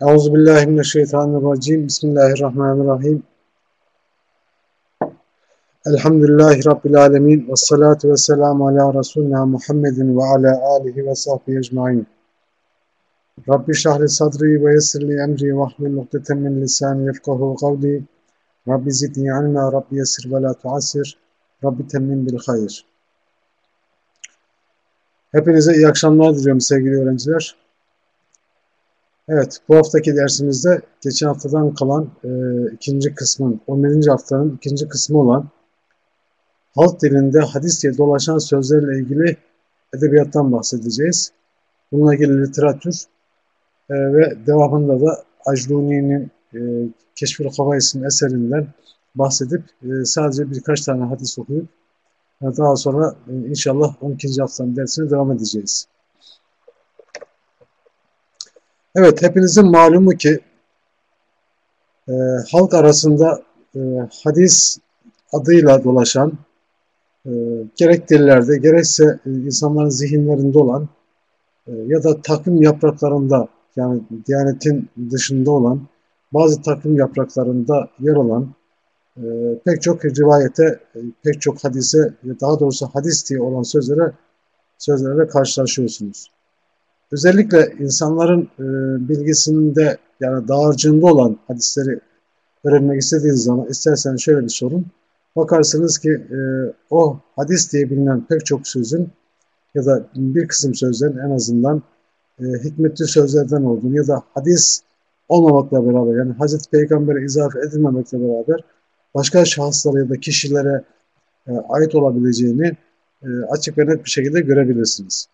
Euzubillahimineşşeytanirracim. Bismillahirrahmanirrahim. Elhamdülillahi Rabbil alemin. Ve salatu ve ala Resulina Muhammedin ve ala alihi ve sahbihi ecmain. Rabbi şahli sadri ve yessirli emri ve ahlul muhteten min lisani yefkahu kavli. Rabbi zidni anna, Rabbi yessir ve la tuassir. Rabbi temmin bil hayır. Hepinize iyi akşamlar diliyorum sevgili öğrenciler. Evet, bu haftaki dersimizde geçen haftadan kalan e, ikinci kısmın, 11. haftanın ikinci kısmı olan halk dilinde hadis diye dolaşan sözlerle ilgili edebiyattan bahsedeceğiz. Bununla ilgili literatür e, ve devamında da Acluni'nin e, Keşfül Kava isimli eserinden bahsedip e, sadece birkaç tane hadis okuyup daha sonra e, inşallah 12. haftanın dersine devam edeceğiz. Evet, hepinizin malumu ki e, halk arasında e, hadis adıyla dolaşan, e, gerek dillerde gerekse e, insanların zihinlerinde olan e, ya da takım yapraklarında yani Diyanet'in dışında olan bazı takım yapraklarında yer alan e, pek çok rivayete, e, pek çok hadise, daha doğrusu hadis diye olan sözlere sözlerle karşılaşıyorsunuz. Özellikle insanların e, bilgisinde yani dağarcığında olan hadisleri öğrenmek istediğiniz zaman isterseniz şöyle bir sorun. Bakarsınız ki e, o hadis diye bilinen pek çok sözün ya da bir kısım sözlerin en azından hikmetli sözlerden olduğunu ya da hadis olmamakla beraber yani Hazreti Peygamber'e izafe edilmemekle beraber başka şahıslara ya da kişilere e, ait olabileceğini e, açık ve net bir şekilde görebilirsiniz.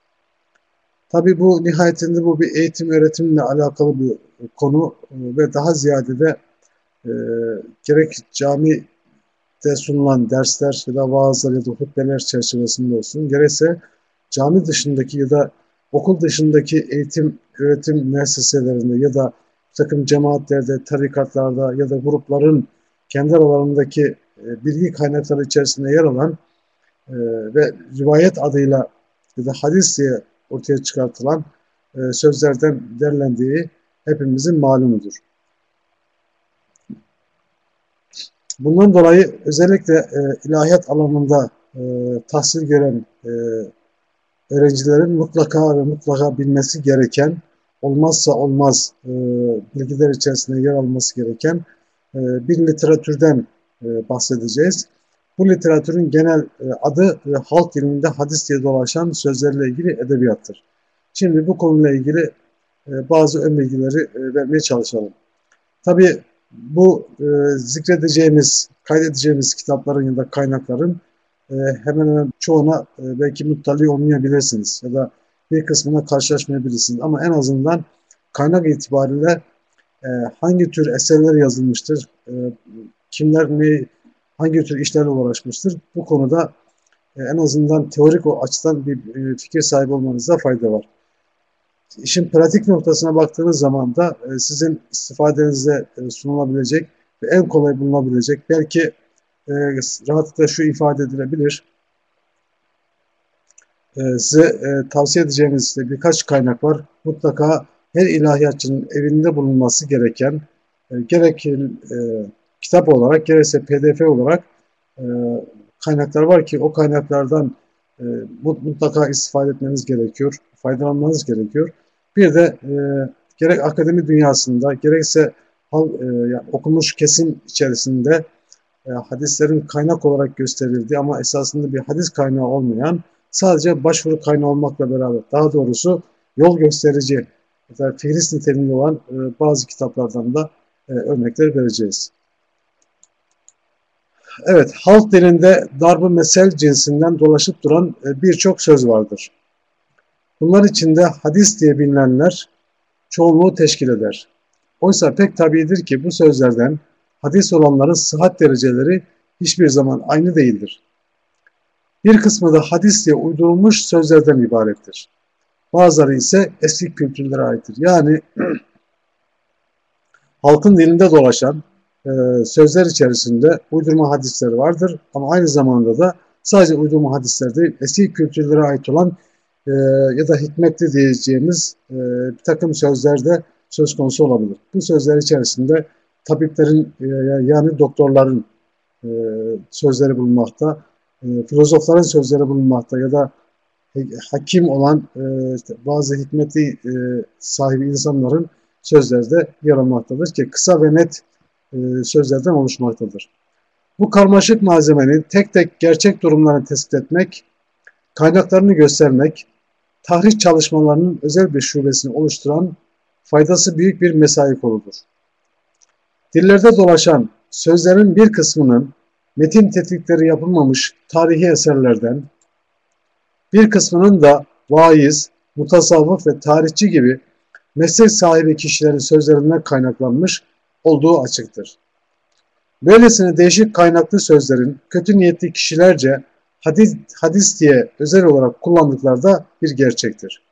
Tabi bu nihayetinde bu bir eğitim öğretimle alakalı bir konu e, ve daha ziyade de e, gerek camide sunulan dersler ya da vaazlar ya da hutbeler çerçevesinde olsun gerekse cami dışındaki ya da okul dışındaki eğitim öğretim müesseselerinde ya da takım cemaatlerde, tarikatlarda ya da grupların kendi aralarındaki e, bilgi kaynakları içerisinde yer alan e, ve rivayet adıyla ya da hadis diye ortaya çıkartılan e, sözlerden derlendiği hepimizin malumudur. Bundan dolayı özellikle e, ilahiyat alanında e, tahsil gören e, öğrencilerin mutlaka ve mutlaka bilmesi gereken, olmazsa olmaz e, bilgiler içerisinde yer alması gereken bir literatürden e, bahsedeceğiz. Bu literatürün genel e, adı e, halk dilinde hadis diye dolaşan sözlerle ilgili edebiyattır. Şimdi bu konuyla ilgili e, bazı ön bilgileri vermeye çalışalım. Tabi bu zikredeceğimiz, kaydedeceğimiz kitapların ya da kaynakların hemen hemen çoğuna belki muttali olmayabilirsiniz ya da bir kısmına karşılaşmayabilirsiniz. Ama en azından kaynak itibariyle hangi tür eserler yazılmıştır, kimler ne hangi tür işlerle uğraşmıştır? Bu konuda e, en azından teorik o açıdan bir e, fikir sahibi olmanızda fayda var. İşin pratik noktasına baktığınız zaman da e, sizin istifadenize sunulabilecek ve en kolay bulunabilecek belki rahatlıkla şu ifade edilebilir. Size tavsiye edeceğimiz birkaç kaynak var. Mutlaka her ilahiyatçının evinde bulunması gereken gerek kitap olarak gerekse pdf olarak e, kaynaklar var ki o kaynaklardan e, mutlaka istifade etmeniz gerekiyor, faydalanmanız gerekiyor. Bir de e, gerek akademi dünyasında gerekse hal, e, yani okumuş kesim içerisinde e, hadislerin kaynak olarak gösterildiği ama esasında bir hadis kaynağı olmayan sadece başvuru kaynağı olmakla beraber daha doğrusu yol gösterici da fihris niteliğinde olan e, bazı kitaplardan da e, örnekler vereceğiz. Evet, halk dilinde darbı mesel cinsinden dolaşıp duran e, birçok söz vardır. Bunlar içinde hadis diye bilinenler çoğunluğu teşkil eder. Oysa pek tabidir ki bu sözlerden hadis olanların sıhhat dereceleri hiçbir zaman aynı değildir. Bir kısmı da hadis diye uydurulmuş sözlerden ibarettir. Bazıları ise eski kültürlere aittir. Yani halkın dilinde dolaşan, e, sözler içerisinde uydurma hadisleri vardır ama aynı zamanda da sadece uydurma hadisler değil, eski kültürlere ait olan e, ya da hikmetli diyeceğimiz e, bir takım sözler de söz konusu olabilir. Bu sözler içerisinde tabiplerin e, yani doktorların e, sözleri bulunmakta, e, filozofların sözleri bulunmakta ya da hakim olan e, bazı hikmeti e, sahibi insanların sözleri de yer almaktadır ki kısa ve net e, sözlerden oluşmaktadır. Bu karmaşık malzemenin tek tek gerçek durumlarını tespit etmek, kaynaklarını göstermek, tahrik çalışmalarının özel bir şubesini oluşturan faydası büyük bir mesai koludur. Dillerde dolaşan sözlerin bir kısmının metin tetkikleri yapılmamış tarihi eserlerden, bir kısmının da vaiz, mutasavvıf ve tarihçi gibi meslek sahibi kişilerin sözlerinden kaynaklanmış olduğu açıktır. Böylesine değişik kaynaklı sözlerin kötü niyetli kişilerce hadis, hadis diye özel olarak kullandıkları da bir gerçektir.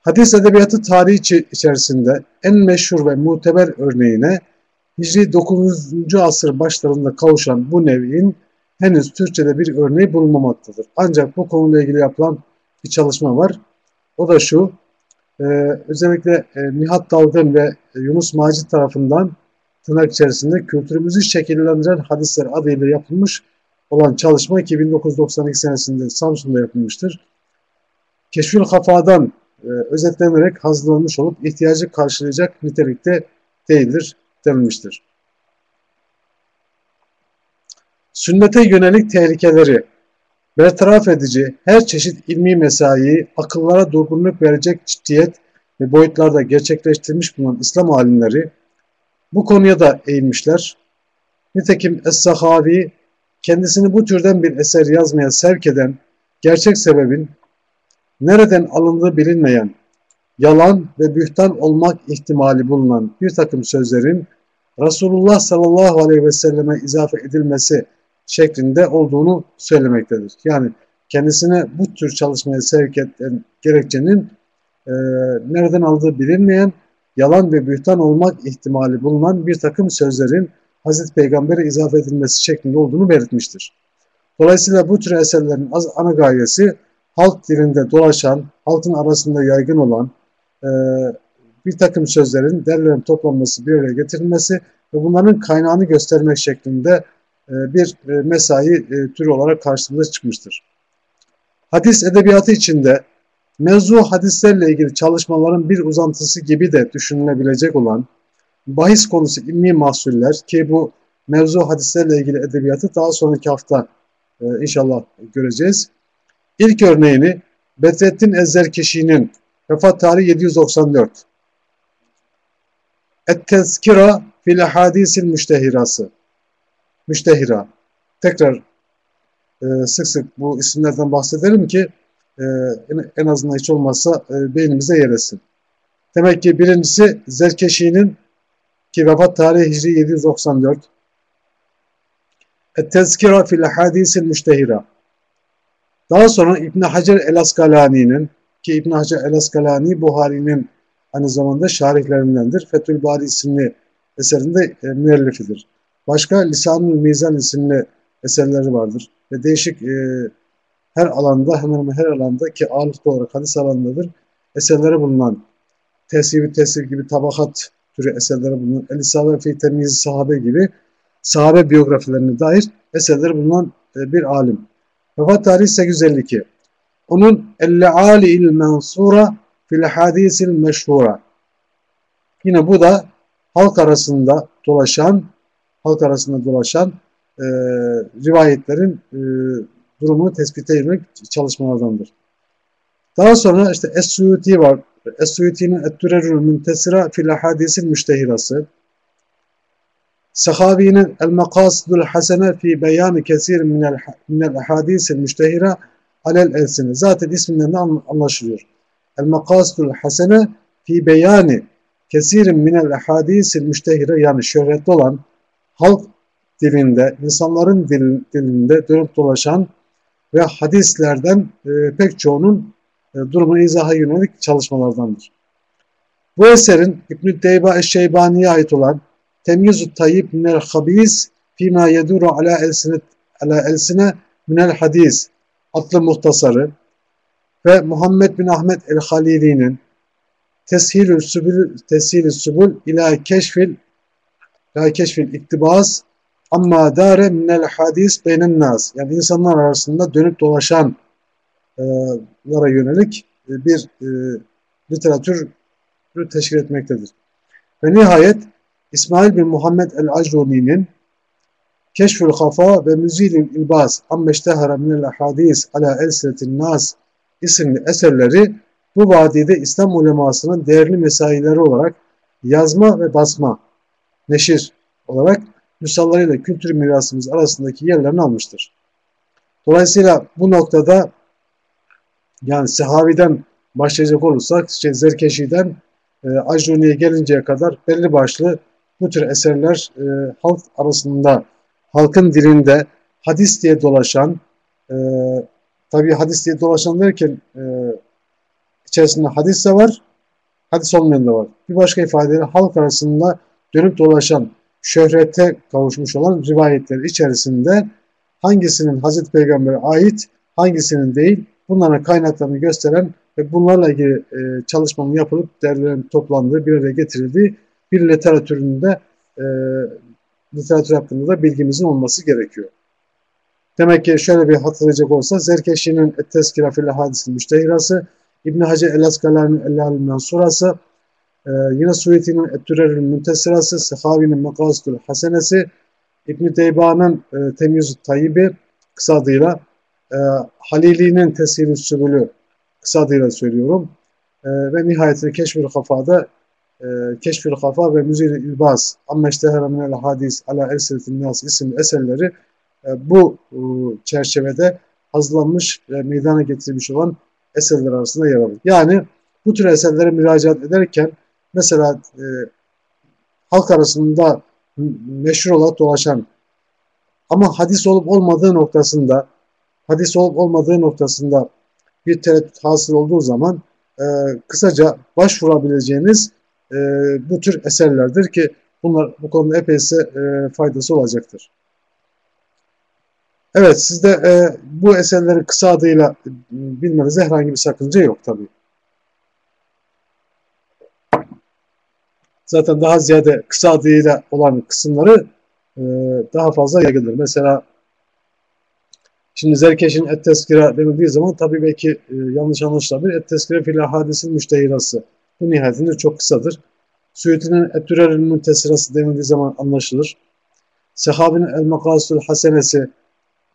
Hadis edebiyatı tarihi içerisinde en meşhur ve muteber örneğine Hicri 9. asır başlarında kavuşan bu nevin henüz Türkçe'de bir örneği bulunmamaktadır. Ancak bu konuyla ilgili yapılan bir çalışma var. O da şu, e, özellikle e, Nihat Dalgın ve Yunus Macit tarafından tırnak içerisinde kültürümüzü şekillendiren hadisler adıyla yapılmış olan çalışma 1992 senesinde Samsun'da yapılmıştır. Keşfül Kafa'dan e, özetlenerek hazırlanmış olup ihtiyacı karşılayacak nitelikte değildir denilmiştir. Sünnete yönelik tehlikeleri bertaraf edici her çeşit ilmi mesai, akıllara durgunluk verecek ciddiyet ve boyutlarda gerçekleştirmiş bulunan İslam alimleri bu konuya da eğilmişler. Nitekim Es-Sahavi kendisini bu türden bir eser yazmaya sevk eden gerçek sebebin nereden alındığı bilinmeyen, yalan ve bühtan olmak ihtimali bulunan bir takım sözlerin Resulullah sallallahu aleyhi ve selleme izafe edilmesi şeklinde olduğunu söylemektedir. Yani kendisine bu tür çalışmaya sevk eden gerekçenin e, nereden aldığı bilinmeyen, yalan ve bühtan olmak ihtimali bulunan bir takım sözlerin Hazreti Peygamber'e izafe edilmesi şeklinde olduğunu belirtmiştir. Dolayısıyla bu tür eserlerin ana gayesi halk dilinde dolaşan, halkın arasında yaygın olan e, bir takım sözlerin derlerin toplanması, bir araya getirilmesi ve bunların kaynağını göstermek şeklinde bir e, mesai e, türü olarak karşımıza çıkmıştır. Hadis edebiyatı içinde mevzu hadislerle ilgili çalışmaların bir uzantısı gibi de düşünülebilecek olan bahis konusu ilmi mahsuller ki bu mevzu hadislerle ilgili edebiyatı daha sonraki hafta inşallah göreceğiz. İlk örneğini Bedrettin Ezzerkeşi'nin vefat tarihi 794. Et-Tezkira fil hadisil müştehirası müştehira. Tekrar e, sık sık bu isimlerden bahsedelim ki e, en azından hiç olmazsa e, beynimize yer etsin. Demek ki birincisi Zerkeşi'nin ki vefat tarihi Hicri 794 Et-Tezkira fil hadisil müştehira. Daha sonra İbn Hacer el-Askalani'nin ki İbn Hacer el-Askalani Buhari'nin aynı zamanda şarihlerindendir. Fethül Bari isimli eserinde e, müellifidir. Başka Lisan-ı Mizan isimli eserleri vardır. Ve değişik e, her alanda hemen hemen her alanda ki ağırlıklı olarak hadis alanındadır. Eserleri bulunan tesir tesir gibi tabakat türü eserleri bulunan El-İsabe fi temiz sahabe gibi sahabe biyografilerine dair eserleri bulunan e, bir alim. Vefat tarihi 852. Onun El-Ali Mensura fil Hadisil Meşhura. Yine bu da halk arasında dolaşan halk arasında dolaşan e, rivayetlerin e, durumunu tespit etmek çalışmalardandır. Daha sonra işte Es-Suyuti var. Es-Suyuti'nin Et-Türerül Müntesira fil Hadisil Müştehirası. Sahabi'nin El-Makasidul Hasene fi beyanı kesir minel, hadisil müştehira alel elsine. Zaten isminden anlaşılıyor. El-Makasidul Hasene fi beyanı kesirin minel hadisil müştehira yani şöhretli olan halk dilinde, insanların dil, dilinde dönüp dolaşan ve hadislerden e, pek çoğunun e, durumu izaha yönelik çalışmalardandır. Bu eserin İbn-i Deyba Eşşeybani'ye ait olan Temyiz-u Tayyib minel Habiz fîmâ yedûru ala elsine, ala elsine Minel Hadis adlı muhtasarı ve Muhammed bin Ahmet el-Halili'nin Teshilü Sübül Teshilü Sübül ila keşfil ila keşfil iktibas amma dare minel hadis beynen nas yani insanlar arasında dönüp dolaşan lara yönelik bir e, literatür teşkil etmektedir. Ve nihayet İsmail bin Muhammed el-Acruni'nin Keşfül Kafa ve Müzilil İlbas Ammeştehara minel hadis ala elsetin nas isimli eserleri bu vadide İslam ulemasının değerli mesaileri olarak yazma ve basma, neşir olarak müsallarıyla kültür mirasımız arasındaki yerlerini almıştır. Dolayısıyla bu noktada yani Sehavi'den başlayacak olursak işte Zerkeşi'den e, Acruni'ye gelinceye kadar belli başlı bu tür eserler e, halk arasında, halkın dilinde hadis diye dolaşan, e, tabi hadis diye dolaşan derken e, içerisinde hadis de var, hadis olmayan da var. Bir başka ifadeyle halk arasında dönüp dolaşan, şöhrete kavuşmuş olan rivayetler içerisinde hangisinin Hazreti Peygamber'e ait, hangisinin değil, bunların kaynaklarını gösteren ve bunlarla ilgili e, çalışmanın yapılıp derlerin toplandığı, bir araya getirildiği bir literatüründe e, literatür hakkında da bilgimizin olması gerekiyor. Demek ki şöyle bir hatırlayacak olsa Zerkeşi'nin Et-Tezkira fil Hadis'in Müştehirası, İbn Hacer el-Askalani'nin El-Halil Mensurası, ee, yine Suyeti'nin Et-Türerül Müntesirası, Sehavi'nin Makasdül Hasenesi, İbn-i Deyba'nın e, Temyiz Tayyibi kısa adıyla, e, Halili'nin Tesir-i Sübülü kısa adıyla söylüyorum. E, ve nihayetinde Keşfül Kafa'da e, Keşfül Kafa ve Müzir-i İlbaz Amma Minel Hadis Ala Ersetin Nas isimli eserleri e, bu e, çerçevede hazırlanmış ve meydana getirilmiş olan eserler arasında yer alır. Yani bu tür eserlere müracaat ederken mesela e, halk arasında meşhur olarak dolaşan ama hadis olup olmadığı noktasında hadis olup olmadığı noktasında bir tereddüt hasıl olduğu zaman e, kısaca başvurabileceğiniz e, bu tür eserlerdir ki bunlar bu konuda epeyse e, faydası olacaktır. Evet sizde e, bu eserleri kısa adıyla bilmenize herhangi bir sakınca yok tabii. Zaten daha ziyade kısa adıyla olan kısımları e, daha fazla yaygındır. Mesela şimdi Zerkeş'in et tezkira denildiği zaman tabii belki e, yanlış anlaşılabilir. Et tezkira fil hadisin müştehirası. Bu nihayetinde çok kısadır. Suyuti'nin et türeril müntesirası denildiği zaman anlaşılır. Sehabinin el makasül hasenesi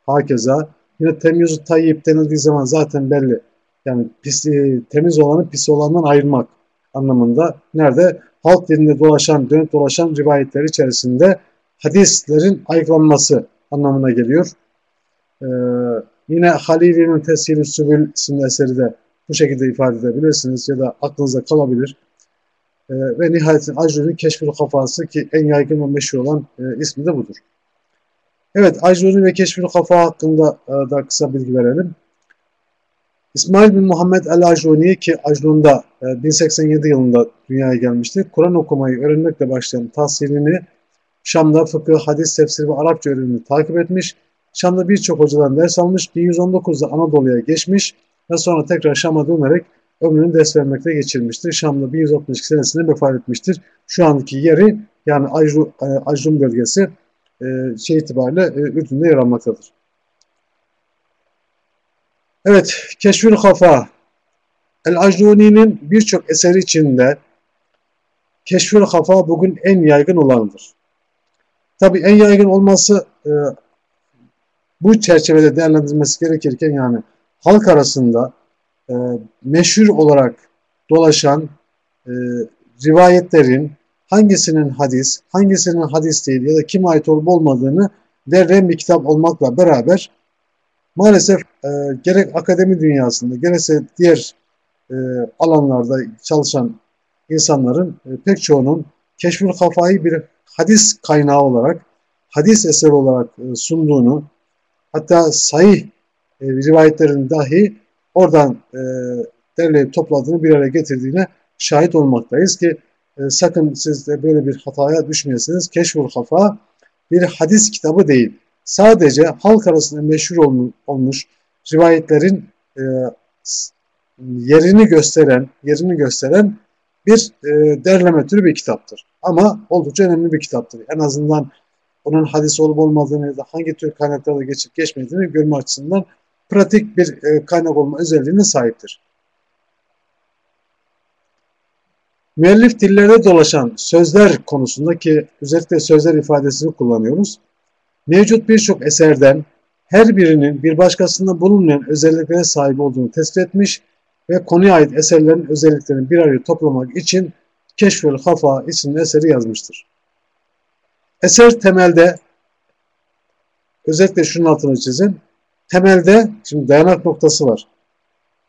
hakeza. Yine temyiz tayyip denildiği zaman zaten belli. Yani pis, e, temiz olanı pis olandan ayırmak anlamında. Nerede? Halk dilinde dolaşan, dönüp dolaşan rivayetler içerisinde hadislerin ayıklanması anlamına geliyor. Ee, yine Halili'nin Tesir-i Sübül isimli eseri de bu şekilde ifade edebilirsiniz ya da aklınıza kalabilir. Ee, ve nihayetin Acrur'un Keşfül Kafası ki en yaygın ve meşhur olan e, ismi de budur. Evet, Acruri ve Keşfül Kafa hakkında e, da kısa bilgi verelim. İsmail bin Muhammed el-Acruni ki Acrun'da e, 1087 yılında dünyaya gelmişti. Kur'an okumayı öğrenmekle başlayan tahsilini Şam'da fıkıh, hadis, tefsir ve Arapça öğrenimini takip etmiş. Şam'da birçok hocadan ders almış. 1119'da Anadolu'ya geçmiş ve sonra tekrar Şam'a dönerek ömrünü ders vermekte geçirmiştir. Şam'da 1162 senesinde vefat etmiştir. Şu andaki yeri yani Acrun e, bölgesi e, şey itibariyle e, Ürdün'de yer almaktadır. Evet, Keşfül Kafa El-Acruni'nin birçok eseri içinde Keşfül Kafa bugün en yaygın olanıdır. Tabi en yaygın olması e, bu çerçevede değerlendirilmesi gerekirken yani halk arasında e, meşhur olarak dolaşan e, rivayetlerin hangisinin hadis, hangisinin hadis değil ya da kim ait olup olmadığını derleyen bir kitap olmakla beraber maalesef e, gerek akademi dünyasında gerekse diğer e, alanlarda çalışan insanların e, pek çoğunun keşfül kafayı bir hadis kaynağı olarak, hadis eseri olarak e, sunduğunu, hatta sahih e, rivayetlerin dahi oradan e, derleyip topladığını bir araya getirdiğine şahit olmaktayız ki e, sakın siz de böyle bir hataya düşmeyesiniz. Keşful Kafa bir hadis kitabı değil. Sadece halk arasında meşhur olmuş rivayetlerin e, yerini gösteren, yerini gösteren bir e, derleme türü bir kitaptır. Ama oldukça önemli bir kitaptır. En azından onun hadis olup olmadığını ya da hangi tür kaynaklarda geçip geçmediğini görme açısından pratik bir e, kaynak olma özelliğine sahiptir. Müellif dillerde dolaşan sözler konusundaki özellikle sözler ifadesini kullanıyoruz. Mevcut birçok eserden her birinin bir başkasında bulunmayan özelliklere sahip olduğunu tespit etmiş ve konuya ait eserlerin özelliklerini bir araya toplamak için Keşfül Hafa isimli eseri yazmıştır. Eser temelde özellikle şunun altını çizin. Temelde şimdi dayanak noktası var.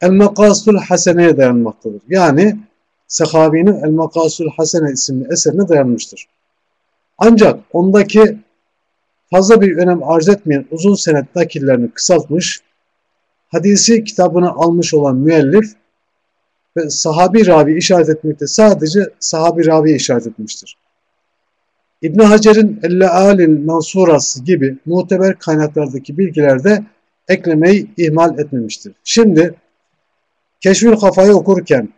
El Makasül Hasene'ye dayanmaktadır. Yani Sehabi'nin El Makasül Hasene isimli eserine dayanmıştır. Ancak ondaki fazla bir önem arz etmeyen uzun senet nakillerini kısaltmış, hadisi kitabını almış olan müellif ve sahabi ravi işaret etmekte sadece sahabi ravi işaret etmiştir. İbn Hacer'in Elle-Alil Mansurası gibi muteber kaynaklardaki bilgilerde eklemeyi ihmal etmemiştir. Şimdi Keşfül Kafayı okurken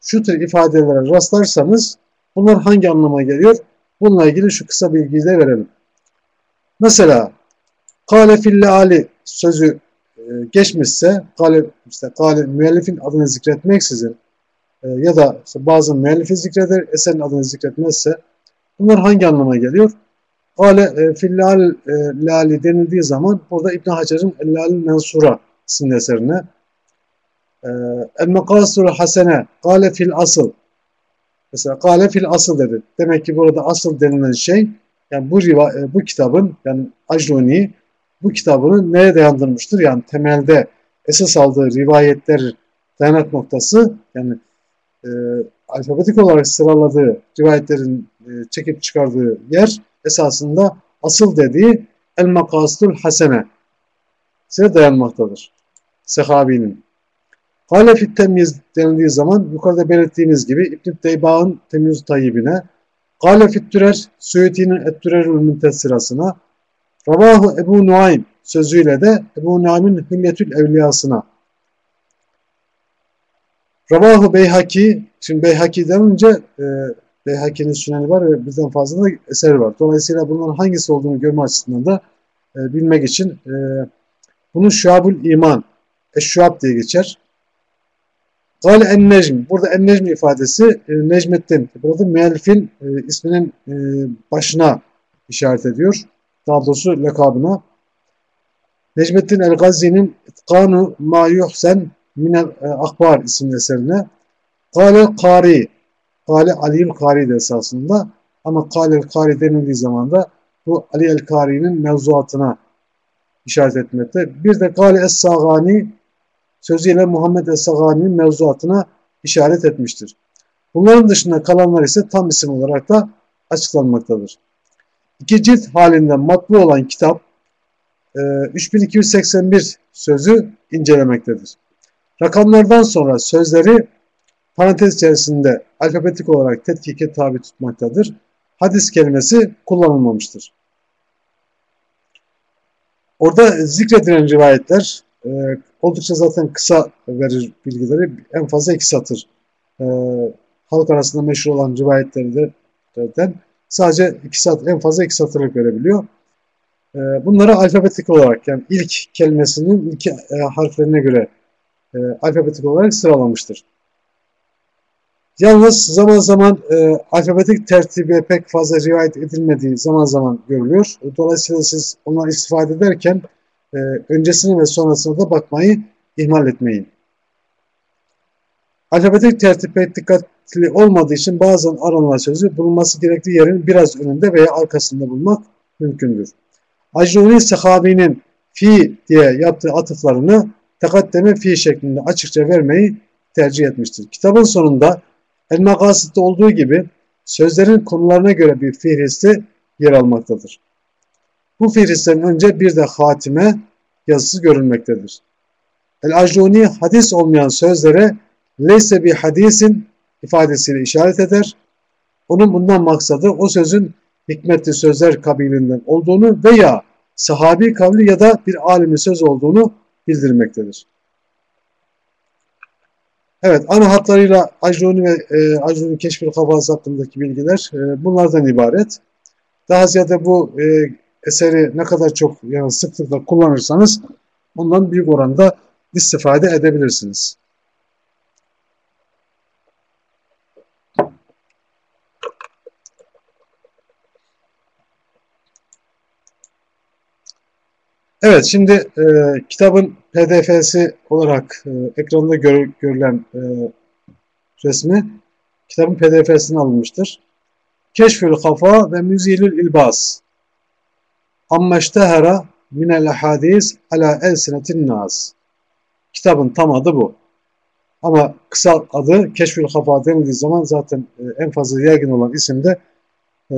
şu tür ifadelere rastlarsanız bunlar hangi anlama geliyor? Bununla ilgili şu kısa bilgiyi de verelim. Mesela kâle fille ali sözü e, geçmişse kâle, işte kâle müellifin adını zikretmeksizin e, ya da işte bazı müellifi zikreder eserin adını zikretmezse bunlar hangi anlama geliyor? Kâle e, fillal lali denildiği zaman burada İbn Hacer'in Ellal Mensura isimli eserine El Mekasur Hasene Kâle fil asıl mesela Kâle fil asıl dedi. Demek ki burada asıl denilen şey yani bu, riva, e, bu kitabın yani Ajruni bu kitabını neye dayandırmıştır? Yani temelde esas aldığı rivayetler dayanak noktası yani e, alfabetik olarak sıraladığı rivayetlerin e, çekip çıkardığı yer esasında asıl dediği el makastul hasene size dayanmaktadır. Sehabinin. Kale fit temyiz denildiği zaman yukarıda belirttiğimiz gibi İbn-i Deybağ'ın temyiz tayyibine Kale fittürer Suyuti'nin ettürerül müntesirasına Ravahu Ebu Nuaym sözüyle de Ebu Nuaym'in Hilyetül Evliyasına Ravahu Beyhaki şimdi Beyhaki denince e, Beyhaki'nin süneni var ve bizden fazla da eser var. Dolayısıyla bunların hangisi olduğunu görme açısından da e, bilmek için e, bunu Şuabul İman Eşşuab diye geçer. Gale en necm. Burada en necm ifadesi e, Necmettin. Burada müellifin e, isminin e, başına işaret ediyor. Daha doğrusu lekabına. Necmettin el-Gazi'nin İtkanu ma yuhsen minel e, akbar isimli eserine. Gale Kari. Gale Ali'l Kari de esasında. Ama Gale Kari denildiği zaman da bu Ali el-Kari'nin mevzuatına işaret etmekte. Bir de Gale Es-Sagani sözüyle Muhammed Es-Sagani'nin mevzuatına işaret etmiştir. Bunların dışında kalanlar ise tam isim olarak da açıklanmaktadır. İki cilt halinde matbu olan kitap 3281 e, sözü incelemektedir. Rakamlardan sonra sözleri parantez içerisinde alfabetik olarak tetkike tabi tutmaktadır. Hadis kelimesi kullanılmamıştır. Orada zikredilen rivayetler e, oldukça zaten kısa verir bilgileri. En fazla iki satır. E, halk arasında meşhur olan rivayetlerden sadece iki satır, en fazla iki satırlık verebiliyor. E, bunları alfabetik olarak yani ilk kelimesinin ilk e, harflerine göre e, alfabetik olarak sıralamıştır. Yalnız zaman zaman e, alfabetik tertibe pek fazla rivayet edilmediği zaman zaman görülüyor. Dolayısıyla siz ondan istifade ederken e, öncesine ve sonrasına da bakmayı ihmal etmeyin. Alfabetik tertip pek dikkatli olmadığı için bazen aranılan sözü bulunması gerektiği yerin biraz önünde veya arkasında bulmak mümkündür. Acruni sahabinin fi diye yaptığı atıflarını tekaddeme fi şeklinde açıkça vermeyi tercih etmiştir. Kitabın sonunda El Makasit'te olduğu gibi sözlerin konularına göre bir fihristi yer almaktadır. Bu fihristen önce bir de hatime yazısı görülmektedir. El-Acruni hadis olmayan sözlere leyse bir hadisin ifadesiyle işaret eder. Onun bundan maksadı o sözün hikmetli sözler kabilinden olduğunu veya sahabi kavli ya da bir alimin söz olduğunu bildirmektedir. Evet, ana hatlarıyla Acruni ve e, Acruni Keşfül Kafası hakkındaki bilgiler e, bunlardan ibaret. Daha ziyade bu e, eseri ne kadar çok yani sıklıkla kullanırsanız ondan büyük oranda istifade edebilirsiniz. Evet, şimdi e, kitabın PDF'si olarak e, ekranda gör, görülen e, resmi kitabın PDF'sine alınmıştır. Keşfül kafa ve müzilül ilbas. Ammeştehera minel hadis ala elsinetin nas. Kitabın tam adı bu. Ama kısa adı Keşfül Kafa denildiği zaman zaten e, en fazla yaygın olan isim de e,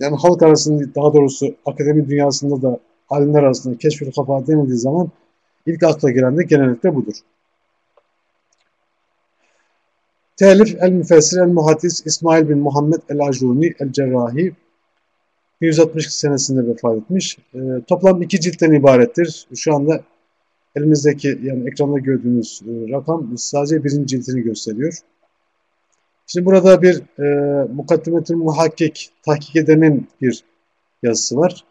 yani halk arasında daha doğrusu akademi dünyasında da alimler arasında keşfül kafa denildiği zaman ilk akla gelen de genellikle budur. Telif el-Müfessir el-Muhaddis İsmail bin Muhammed el-Acuni el-Cerrahi 160 senesinde vefat etmiş. E, toplam iki ciltten ibarettir. Şu anda elimizdeki yani ekranda gördüğünüz e, rakam sadece birinci cildini gösteriyor. Şimdi burada bir e, Mukaddimetül Muhakkik tahkik edenin bir yazısı var.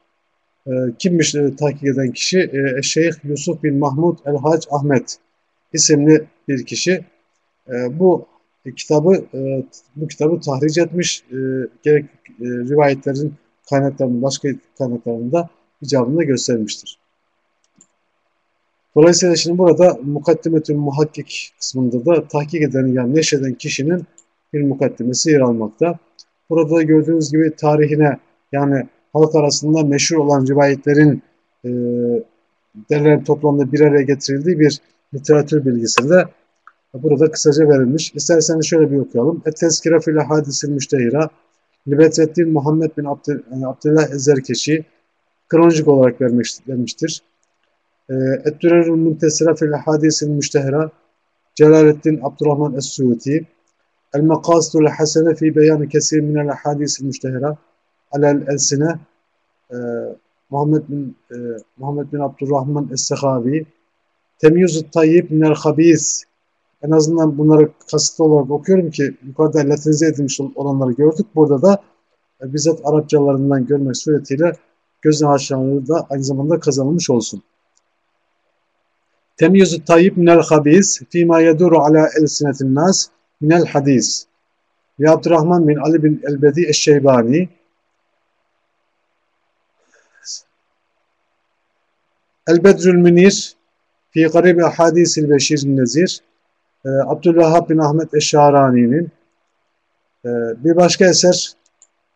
E, kimmiş e, tahkik eden kişi? E, Şeyh Yusuf bin Mahmud el-Hac Ahmet isimli bir kişi. E, bu kitabı e, bu kitabı tahric etmiş. E, gerek e, rivayetlerin kaynaklarının başka kaynaklarında icabında göstermiştir. Dolayısıyla şimdi burada mukaddimetül muhakkik kısmında da tahkik eden yani neşreden kişinin bir mukaddimesi yer almakta. Burada da gördüğünüz gibi tarihine yani halk arasında meşhur olan rivayetlerin e, derlenip toplamda bir araya getirildiği bir literatür bilgisinde burada kısaca verilmiş. İsterseniz şöyle bir okuyalım. Et-Tezkire fil hadisil müştehira Libetreddin Muhammed bin yani Abdullah Ezerkeşi kronolojik olarak vermiş, vermiştir. E, Et-Dürerül Müntesira fil hadisil müştehira Celaleddin Abdurrahman Es-Suuti El-Maqasdul Hasene fi beyanı kesir minel hadisil müştehira alel elsine e, Muhammed bin e, Muhammed bin Abdurrahman Es-Sehavi Temyüz-ü Tayyib minel habis en azından bunları kasıtlı olarak okuyorum ki yukarıda latinize edilmiş olanları gördük. Burada da e, bizzat Arapçalarından görmek suretiyle gözün aşağılığı da aynı zamanda kazanılmış olsun. Temyiz-i tayyib minel habis fîmâ yeduru ala elsinetin nas minel hadis. Ve Abdurrahman bin Ali bin Elbedi Eşşeybani El-Bedrül Münir fi garibi hadisil beşir nezir e, Abdülvahhab bin Ahmet Eşşarani'nin e, bir başka eser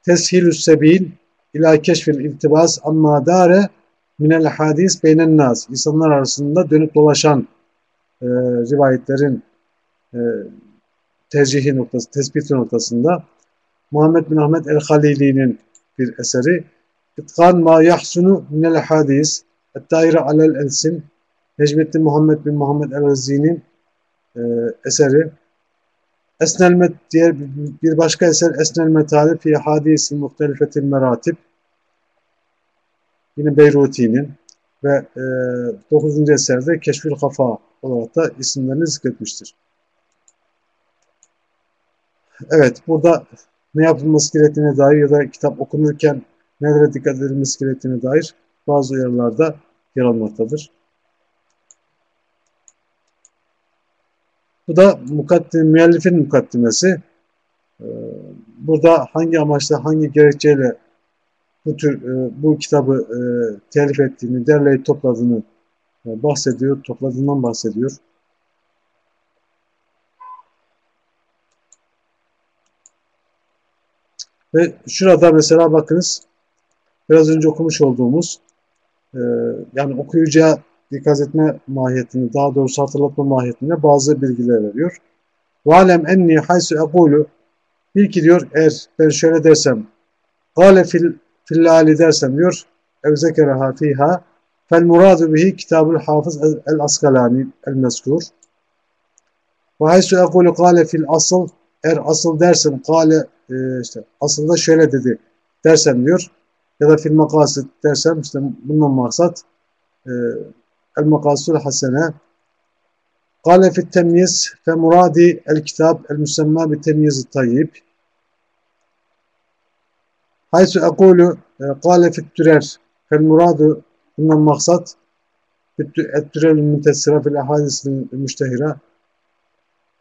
Teshilü Sebil ila keşfil iltibas amma dare minel hadis beynen nas insanlar arasında dönüp dolaşan e, rivayetlerin e, tercihi noktası, tespiti noktasında Muhammed bin Ahmet el-Halili'nin bir eseri. İtkan ma yahsunu minel hadis et-daire alel elsin Necmettin Muhammed bin Muhammed el-Azzi'nin e, eseri. Esnel diğer bir başka eser Esnel Metali fi hadisi muhtelifetil meratib yine Beyruti'nin ve e, 9. eserde Keşfül Kafa olarak da isimlerini zikretmiştir. Evet, burada ne yapılması gerektiğine dair ya da kitap okunurken nelere dikkat edilmesi gerektiğine dair bazı uyarılarda yer almaktadır. Bu da mukaddim, müellifin mukaddimesi. Ee, burada hangi amaçla, hangi gerekçeyle bu tür e, bu kitabı e, telif ettiğini, derleyip topladığını e, bahsediyor, topladığından bahsediyor. Ve şurada mesela bakınız, biraz önce okumuş olduğumuz, yani okuyucuya ikaz etme mahiyetini, daha doğrusu hatırlatma mahiyetinde bazı bilgiler veriyor. Valem enni haysu ekulu bil ki diyor eğer ben şöyle dersem gale fil fillali dersem diyor ev zekereha fiha fel muradu bihi kitabul hafız el askalani el meskur ve haysu ekulu gale fil asıl eğer asıl dersem gale e, işte aslında şöyle dedi dersem diyor ya da fil makasit dersem işte bundan maksat e, el makasul hasene قال في التمييز فمرادي الكتاب المسمى بالتمييز الطيب حيث أقول قال في الترر فالمراد bundan maksat الترر المنتسرة في الأحاديث المشتهرة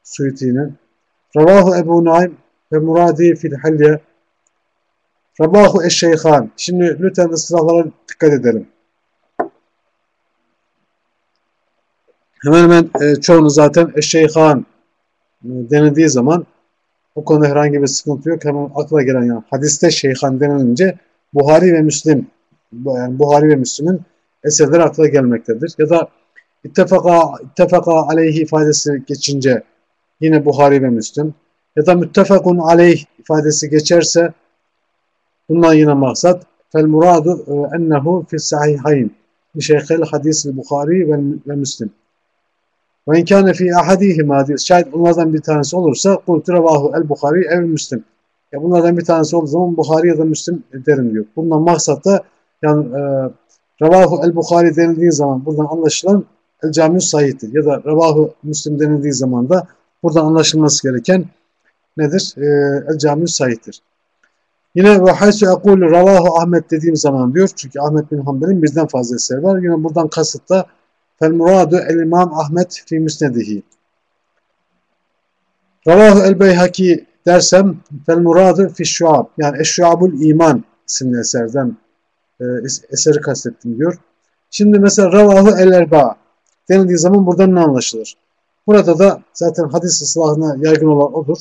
Suyuti'nin Ravahu Ebu Naim ve Muradi fil Halye Rabahu Eşşeyhan. Şimdi lütfen ıslahlara dikkat edelim. Hemen hemen e, çoğunu zaten Eşşeyhan e, denildiği zaman o konuda herhangi bir sıkıntı yok. Hemen akla gelen yani hadiste şeyhan denilince Buhari ve Müslim yani Buhari ve Müslim'in eserleri akla gelmektedir. Ya da ittefaka, ittefaka aleyhi ifadesi geçince yine Buhari ve Müslim ya da müttefakun aleyh ifadesi geçerse bundan yine maksat fel muradu e, ennehu fi sahihayn bi şeyhel hadis Buhari ve Müslim. Ve in kâne fî ahadîhimâ diyor. Şayet bunlardan bir tanesi olursa kultu revahu el Bukhari ev. Ya bunlardan bir tanesi olduğu zaman Bukhari ya da Müslim derim diyor. Bundan maksat da yani e, revahu el Bukhari denildiği zaman buradan anlaşılan el camiu sahihtir. Ya da revahu Müslim denildiği zaman da buradan anlaşılması gereken nedir? E, el camiu sahihtir. Yine ve haysu ekulu revahu Ahmet dediğim zaman diyor. Çünkü Ahmet bin Hanbel'in birden fazla eseri var. Yine buradan kasıt da Fel muradu el İmam Ahmet fi müsnedihi. Ravahu el Beyhaki dersem fel muradu fi şuab yani eşşuabul iman isimli eserden e, eseri kastettim diyor. Şimdi mesela ravahu el erba denildiği zaman buradan ne anlaşılır? Burada da zaten hadis ıslahına yaygın olan odur.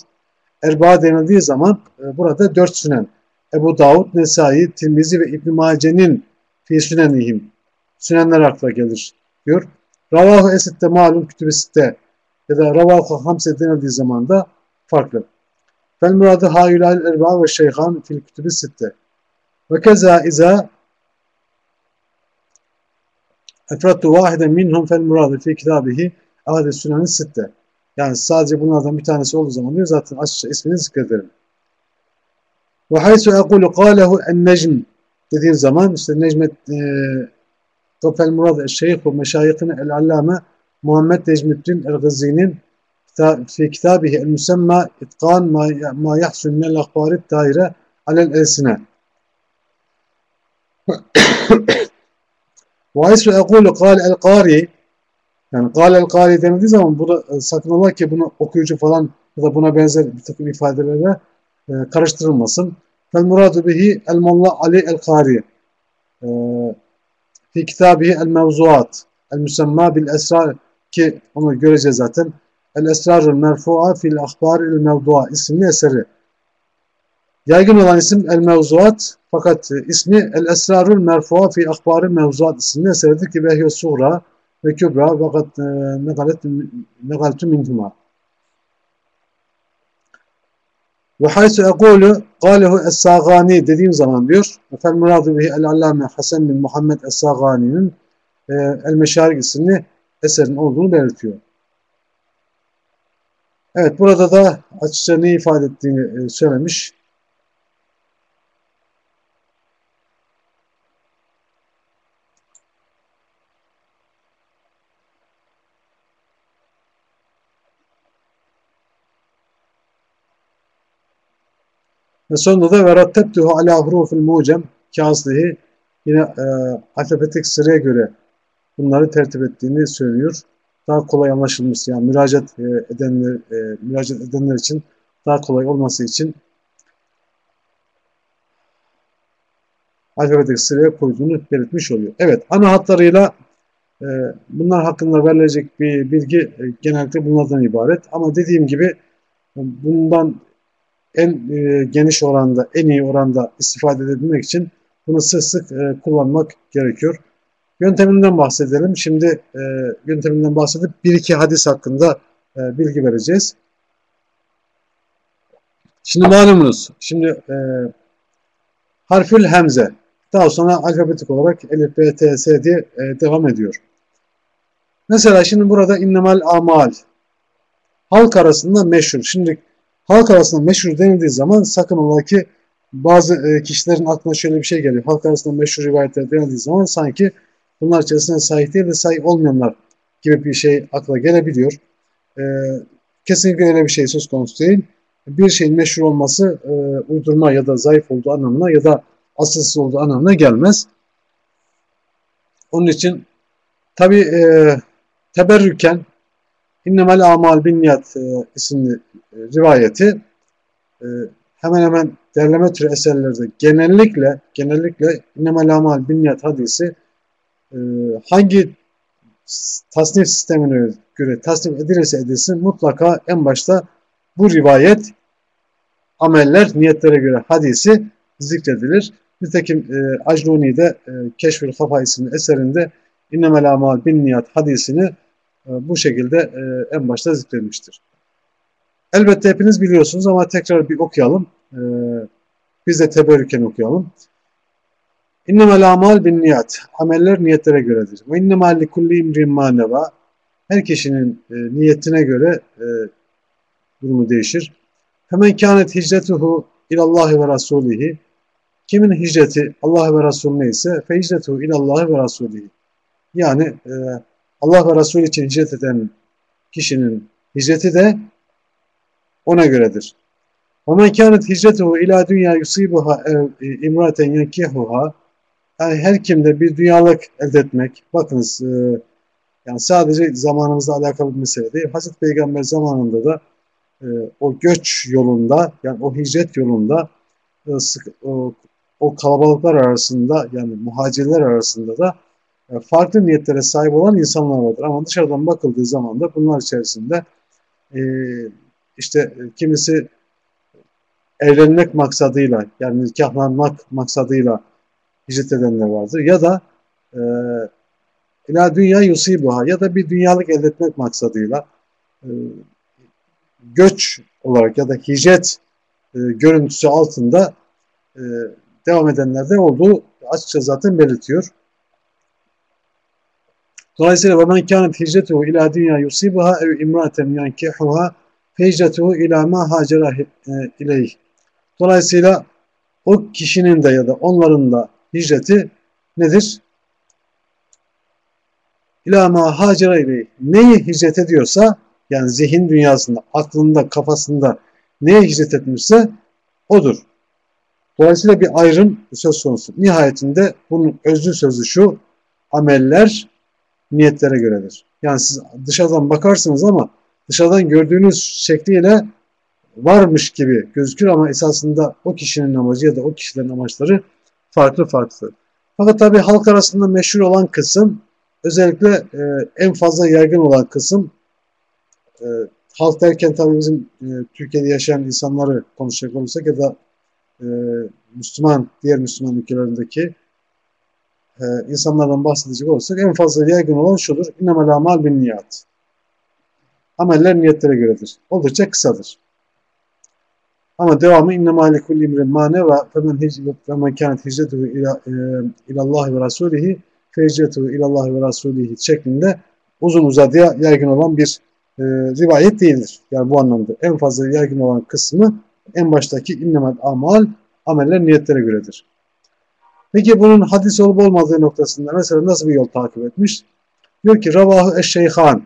Erba denildiği zaman e, burada dört sünen. Ebu Davud, Nesai, Tirmizi ve İbn Mace'nin fi sünenihim. Sünenler akla gelir diyor. Ravahu Esed'de malum kütüb sitte ya da Ravahu Hamse denildiği zaman da farklı. Fel muradı hayülal erba ve şeyhan fil kütüb sitte. Ve keza iza efrattu vahiden minhum fel muradı fi kitabihi ahde sünneni sitte. Yani sadece bunlardan bir tanesi olduğu zaman diyor zaten açıkça ismini zikrederim. Ve haysu ekulu kâlehu en necm dediğim zaman işte Necmet e, Tofel Murad Şeyh ve Meşayihine El-Allame Muhammed Necmettin El-Gızzi'nin fi kitabihi el-müsemma itqan ma yahsun minel akbarit daire alel elsine. Ve ismi ekulu kal el-qari yani kal el-qari denildiği zaman burada sakın ola ki bunu okuyucu falan ya da buna benzer bir takım ifadelere e, karıştırılmasın. Fel muradu bihi el-molla Ali el-qari. E, fi kitabihi el mevzuat el müsemma bil esrar ki onu göreceğiz zaten. El esrarul merfu'a fil ahbar el mevdua isimli eseri. Yaygın olan isim el mevzuat fakat ismi el esrarul merfu'a fi ahbarı mevzuat isimli eseridir ki vehye suğra ve kübra fakat e, negalet negaltu minhuma. Ve haysu ekulu galehu es-sagani dediğim zaman diyor. Fel muradu bihi el-allame Hasan bin Muhammed es-sagani'nin e, El-Meşarik isimli eserin olduğunu belirtiyor. Evet burada da açıkça ne ifade ettiğini e, söylemiş. Ve sonunda da verattebtuhu ala hurufil mucem kâslihi yine e, alfabetik sıraya göre bunları tertip ettiğini söylüyor. Daha kolay anlaşılması yani müracaat e, edenler e, müracaat edenler için daha kolay olması için alfabetik sıraya koyduğunu belirtmiş oluyor. Evet ana hatlarıyla e, bunlar hakkında verilecek bir bilgi e, genellikle bunlardan ibaret. Ama dediğim gibi bundan en e, geniş oranda, en iyi oranda istifade edebilmek için bunu sık sık e, kullanmak gerekiyor. Yönteminden bahsedelim. Şimdi e, yönteminden bahsedip bir iki hadis hakkında e, bilgi vereceğiz. Şimdi malumunuz, şimdi e, harfül hemze, daha sonra alfabetik olarak elif, b, t, s diye e, devam ediyor. Mesela şimdi burada innemal amal, halk arasında meşhur. Şimdi halk arasında meşhur denildiği zaman sakın ola ki bazı e, kişilerin aklına şöyle bir şey geliyor. Halk arasında meşhur rivayetler denildiği zaman sanki bunlar içerisinde sahih değil de sahih olmayanlar gibi bir şey akla gelebiliyor. E, kesinlikle öyle bir şey söz konusu değil. Bir şeyin meşhur olması e, uydurma ya da zayıf olduğu anlamına ya da asılsız olduğu anlamına gelmez. Onun için tabi e, teberrüken İnnemel amal bin niyat e, isimli rivayeti e, hemen hemen derleme türü eserlerde genellikle genellikle İnnemel amal bin niyat hadisi e, hangi tasnif sistemine göre tasnif edilirse edilsin mutlaka en başta bu rivayet ameller niyetlere göre hadisi zikredilir. Nitekim e, Acluni'de e, Keşfül Kafa isimli eserinde İnnemel amal bin niyat hadisini e, bu şekilde e, en başta zikredilmiştir. Elbette hepiniz biliyorsunuz ama tekrar bir okuyalım. E, biz de teberrüken okuyalım. İnnemel amal bin niyat. Ameller niyetlere göredir. Ve innemel li kulli imrin maneva. Her kişinin niyetine göre durumu değişir. Hemen kânet hicretuhu ilallahi ve rasulihi. Kimin hicreti Allah ve Resulüne ise fe hicretuhu ilallahi ve rasulihi. Yani e, Allah ve Resulü için hicret eden kişinin hicreti de ona göredir. وَمَنْ كَانَتْ هِجْرَتُهُ اِلَى dünya يُصِيبُهَا اِمْرَةً يَنْكِهُهَا yani her kimde bir dünyalık elde etmek, bakınız e, yani sadece zamanımızda alakalı bir mesele değil. Hazreti Peygamber zamanında da e, o göç yolunda, yani o hicret yolunda e, sık, o, o kalabalıklar arasında yani muhacirler arasında da e, farklı niyetlere sahip olan insanlar vardır. Ama dışarıdan bakıldığı zaman da bunlar içerisinde e, işte e, kimisi evlenmek maksadıyla yani nikahlanmak maksadıyla hicret edenler vardır. Ya da e, ila dünya yusibuha ya da bir dünyalık elde etmek maksadıyla e, göç olarak ya da hicret e, görüntüsü altında e, devam edenler de olduğu açıkça zaten belirtiyor. Dolayısıyla ve men kânet hicretuhu ila dünya yusibuha ev imraten yankihuha fecretuhu ila ma hacera e, ileyh. Dolayısıyla o kişinin de ya da onların da hicreti nedir? İlâ mâ hacera ileyh. Neyi hicret ediyorsa yani zihin dünyasında, aklında, kafasında neye hicret etmişse odur. Dolayısıyla bir ayrım söz konusu. Nihayetinde bunun özlü sözü şu, ameller niyetlere göredir. Yani siz dışarıdan bakarsınız ama dışarıdan gördüğünüz şekliyle varmış gibi gözükür ama esasında o kişinin amacı ya da o kişilerin amaçları farklı farklı. Fakat tabi halk arasında meşhur olan kısım özellikle e, en fazla yaygın olan kısım e, halk derken tabi bizim e, Türkiye'de yaşayan insanları konuşacak olursak ya da e, Müslüman, diğer Müslüman ülkelerindeki e, insanlardan bahsedecek olursak en fazla yaygın olan şudur. İnnemel amal bin niyat. Ameller niyetlere göredir. Oldukça kısadır. Ama devamı inne mali kulli imrin mane ve femen hicret ve men kânet hicretuhu ila, e, ilallahi ve rasulihi fe hicretuhu ve rasulihi şeklinde uzun uzadıya yaygın olan bir e, rivayet değildir. Yani bu anlamda en fazla yaygın olan kısmı en baştaki innemel amal ameller niyetlere göredir. Peki bunun hadis olup olmadığı noktasında mesela nasıl bir yol takip etmiş? Diyor ki Ravahu Eşşeyhan.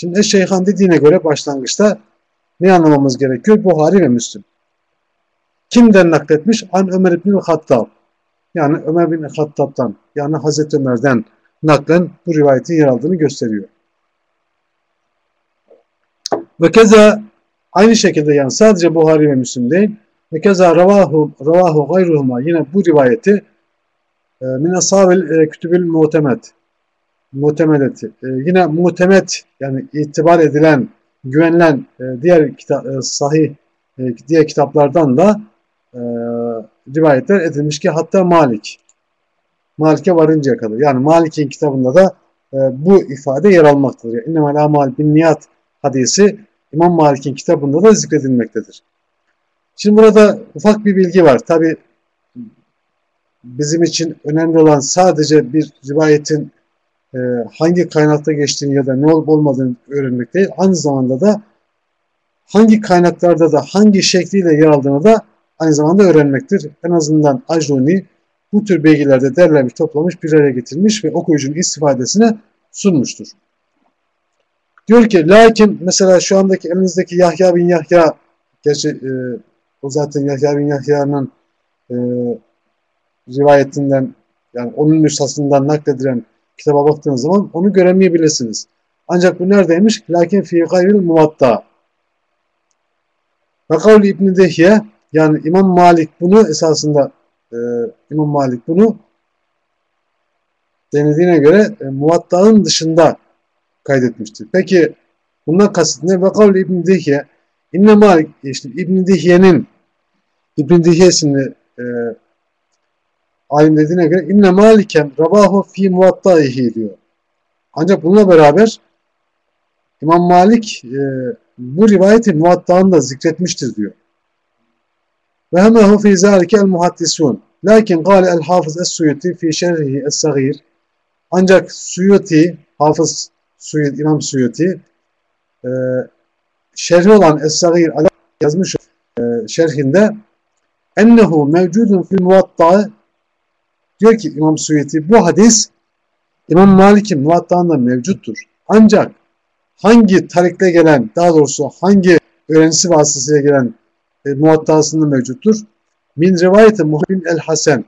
Şimdi Eşşeyhan dediğine göre başlangıçta ne anlamamız gerekiyor? Buhari ve Müslüm. Kimden nakletmiş? An Ömer İbni Hattab. Yani Ömer bin Hattab'dan yani Hazreti Ömer'den naklen bu rivayetin yer aldığını gösteriyor. Ve keza aynı şekilde yani sadece Buhari ve Müslim değil ve keza ravahu, ravahu gayruhuma yine bu rivayeti e, min ashabil e, kütübül muhtemet muhtemedeti. E, yine muhtemet yani itibar edilen, güvenilen diğer kitap, sahih diğer kitaplardan da rivayetler edilmiş ki hatta Malik. Malik'e varıncaya kadar. Yani Malik'in kitabında da bu ifade yer almaktadır. İnnemel amal bin niyat hadisi İmam Malik'in kitabında da zikredilmektedir. Şimdi burada ufak bir bilgi var. Tabi bizim için önemli olan sadece bir rivayetin e, hangi kaynakta geçtiğini ya da ne olup olmadığını öğrenmek değil. Aynı zamanda da hangi kaynaklarda da hangi şekliyle yer aldığını da aynı zamanda öğrenmektir. En azından Ajruni bu tür bilgilerde derlenmiş, toplamış, bir araya getirmiş ve okuyucunun istifadesine sunmuştur. Diyor ki lakin mesela şu andaki elinizdeki Yahya bin Yahya gerçi e, o zaten Yahya bin Yahya'nın e, rivayetinden yani onun nüshasından nakledilen kitaba baktığınız zaman onu göremeyebilirsiniz. Ancak bu neredeymiş? Lakin fi gayril muvatta. Ve kavli İbn-i Dehye yani İmam Malik bunu esasında e, İmam Malik bunu denildiğine göre e, muvatta'nın dışında kaydetmiştir. Peki bundan kasıt ne? Ve kavli İbn-i Dehye İnne Malik işte İbn-i Dihye'nin İbn-i Dihye isimli e, alim dediğine göre inne maliken rabahu fi muvattaihi diyor. Ancak bununla beraber İmam Malik e, bu rivayeti muvattağını da zikretmiştir diyor. Ve hemehu fi zâlike el muhaddisun. Lakin gâle el hafız es suyuti fi şerhi es sagir. Ancak Suyuti, Hafız Suyut, İmam Suyuti e, şerhi olan es sagir yazmış e, şerhinde ennehu mevcudun fil muvattağı diyor ki İmam Suyuti bu hadis İmam Malik'in muvattağında mevcuttur. Ancak hangi tarikle gelen, daha doğrusu hangi öğrencisi vasıtasıyla gelen e, muvattasında mevcuttur? Min rivayeti Muhammed el-Hasen,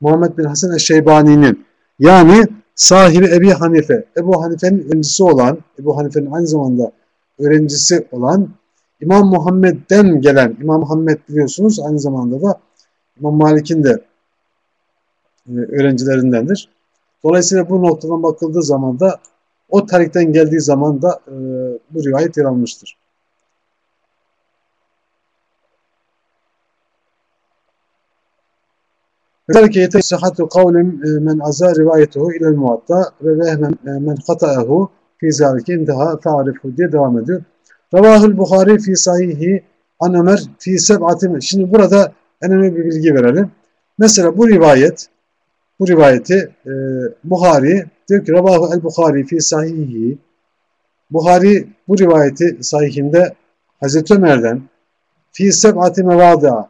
Muhammed bin Hasan el-Şeybani'nin yani sahibi Ebi Hanife, Ebu Hanife'nin öğrencisi olan, Ebu Hanife'nin aynı zamanda öğrencisi olan İmam Muhammed'den gelen, İmam Muhammed biliyorsunuz aynı zamanda da İmam Malik'in de e, öğrencilerindendir. Dolayısıyla bu noktadan bakıldığı zaman da o tarihten geldiği zaman da e, bu rivayet yer almıştır. Özellikle yete sıhhatu kavlim e, men azâ rivayetuhu ilel muatta ve vehmen men hataehu fi zâlike intiha fe'arifu diye devam ediyor. Revahül Bukhari fi sahihi an Ömer fi seb'atim. Şimdi burada önemli bir bilgi verelim. Mesela bu rivayet bu rivayeti e, Buhari diyor ki Rabahu el-Bukhari fi sahihi Buhari bu rivayeti sahihinde Hazreti Ömer'den fi seb'ati mevada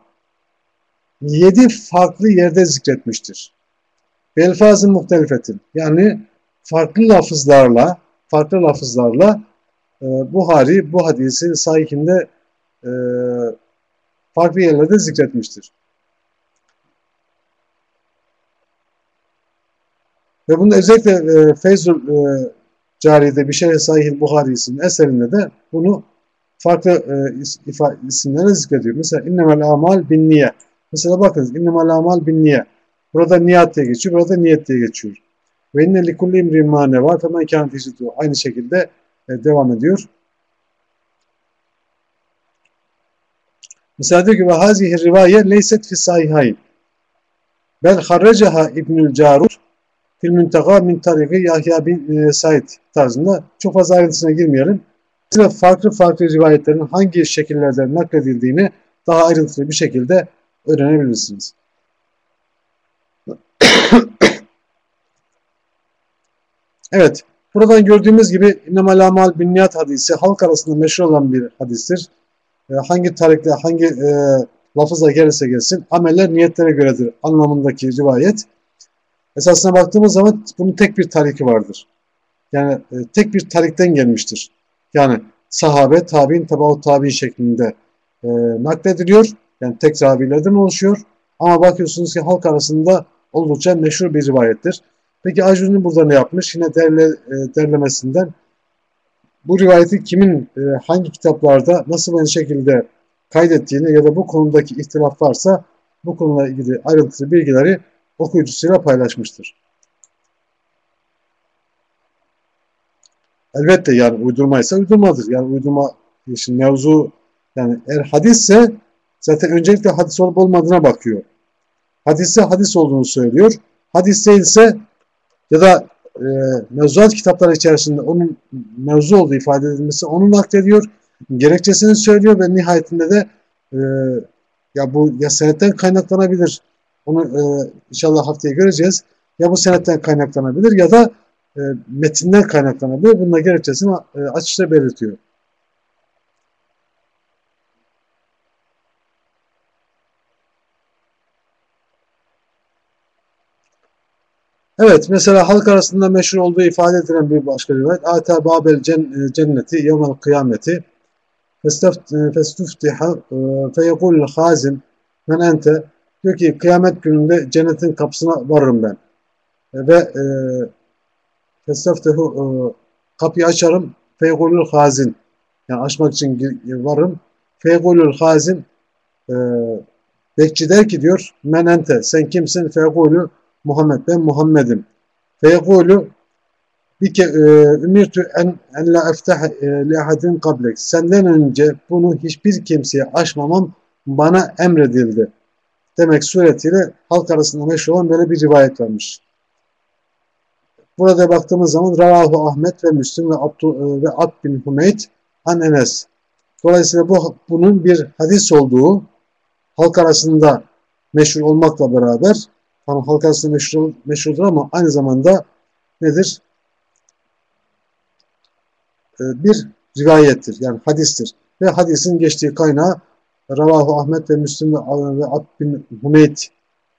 yedi farklı yerde zikretmiştir. Belfazı muhtelifetin yani farklı lafızlarla farklı lafızlarla e, Buhari bu hadisi sahihinde e, farklı yerlerde zikretmiştir. Ve bunu özellikle e, Feyzul e, Cari'de bir şey Sahih Buhari isimli eserinde de bunu farklı e, ifa, isimlerle zikrediyor. Mesela innemel amal bin niye. Mesela bakınız innemel amal bin niye. Burada niyat diye geçiyor, burada niyet diye geçiyor. Ve inne likulli imrin mane var. Femen kânt Aynı şekilde e, devam ediyor. Mesela diyor ki ve hazihi rivaye leyset fi sahihayn. Bel harrecaha İbnül Carur fil müntega min tariki Yahya bin e, Said tarzında çok fazla ayrıntısına girmeyelim. Size farklı farklı rivayetlerin hangi şekillerde nakledildiğini daha ayrıntılı bir şekilde öğrenebilirsiniz. evet, buradan gördüğümüz gibi İnnemel Amal bin Niyat hadisi halk arasında meşhur olan bir hadistir. E, hangi tarikle, hangi e, lafızla gelirse gelsin ameller niyetlere göredir anlamındaki rivayet. Esasına baktığımız zaman bunun tek bir tariki vardır. Yani e, tek bir tarikten gelmiştir. Yani sahabe, tabi'in, tabaut tabi şeklinde e, naklediliyor. Yani tek sahabilerden oluşuyor. Ama bakıyorsunuz ki halk arasında oldukça meşhur bir rivayettir. Peki Acun'un burada ne yapmış? Yine derle, e, derlemesinden bu rivayeti kimin, e, hangi kitaplarda nasıl bir şekilde kaydettiğini ya da bu konudaki ihtilaf varsa bu konuyla ilgili ayrıntılı bilgileri okuyucusuyla paylaşmıştır. Elbette yani uydurmaysa uydurmadır. Yani uydurma işin mevzu yani eğer hadisse zaten öncelikle hadis olup olmadığına bakıyor. Hadisse hadis olduğunu söylüyor. Hadis değilse ya da e, mevzuat kitapları içerisinde onun mevzu olduğu ifade edilmesi onu naklediyor. Gerekçesini söylüyor ve nihayetinde de e, ya bu ya senetten kaynaklanabilir onu e, inşallah haftaya göreceğiz. Ya bu senetten kaynaklanabilir ya da e, metinden kaynaklanabilir. Bunun gerekçesini e, açıkça belirtiyor. Evet mesela halk arasında meşhur olduğu ifade edilen bir başka rivayet. Ata Babel e, cenneti yevmel kıyameti e, festuftiha e, feyekul hazin men ente diyor ki kıyamet gününde cennetin kapısına varırım ben. Ve e, e, kapıyı açarım feyekulul hazin yani açmak için varım. Feyekulul hazin e, bekçi der ki diyor men ente sen kimsin feyekulu Muhammed ben Muhammed'im. Feyekulu bir ke e, ümirtü en, en la eftah e, kablek. Senden önce bunu hiçbir kimseye açmamam bana emredildi. Demek suretiyle halk arasında meşhur olan böyle bir rivayet varmış. Burada baktığımız zaman Ravahu Ahmet ve Müslüm ve, Abdu, e, ve Ab bin Hümeyt an Enes. Dolayısıyla bu, bunun bir hadis olduğu halk arasında meşhur olmakla beraber tam halk arasında meşhur, meşhurdur ama aynı zamanda nedir? Ee, bir rivayettir. Yani hadistir. Ve hadisin geçtiği kaynağı Ravahu Ahmet ve Müslim ve Abd bin Hümeyd.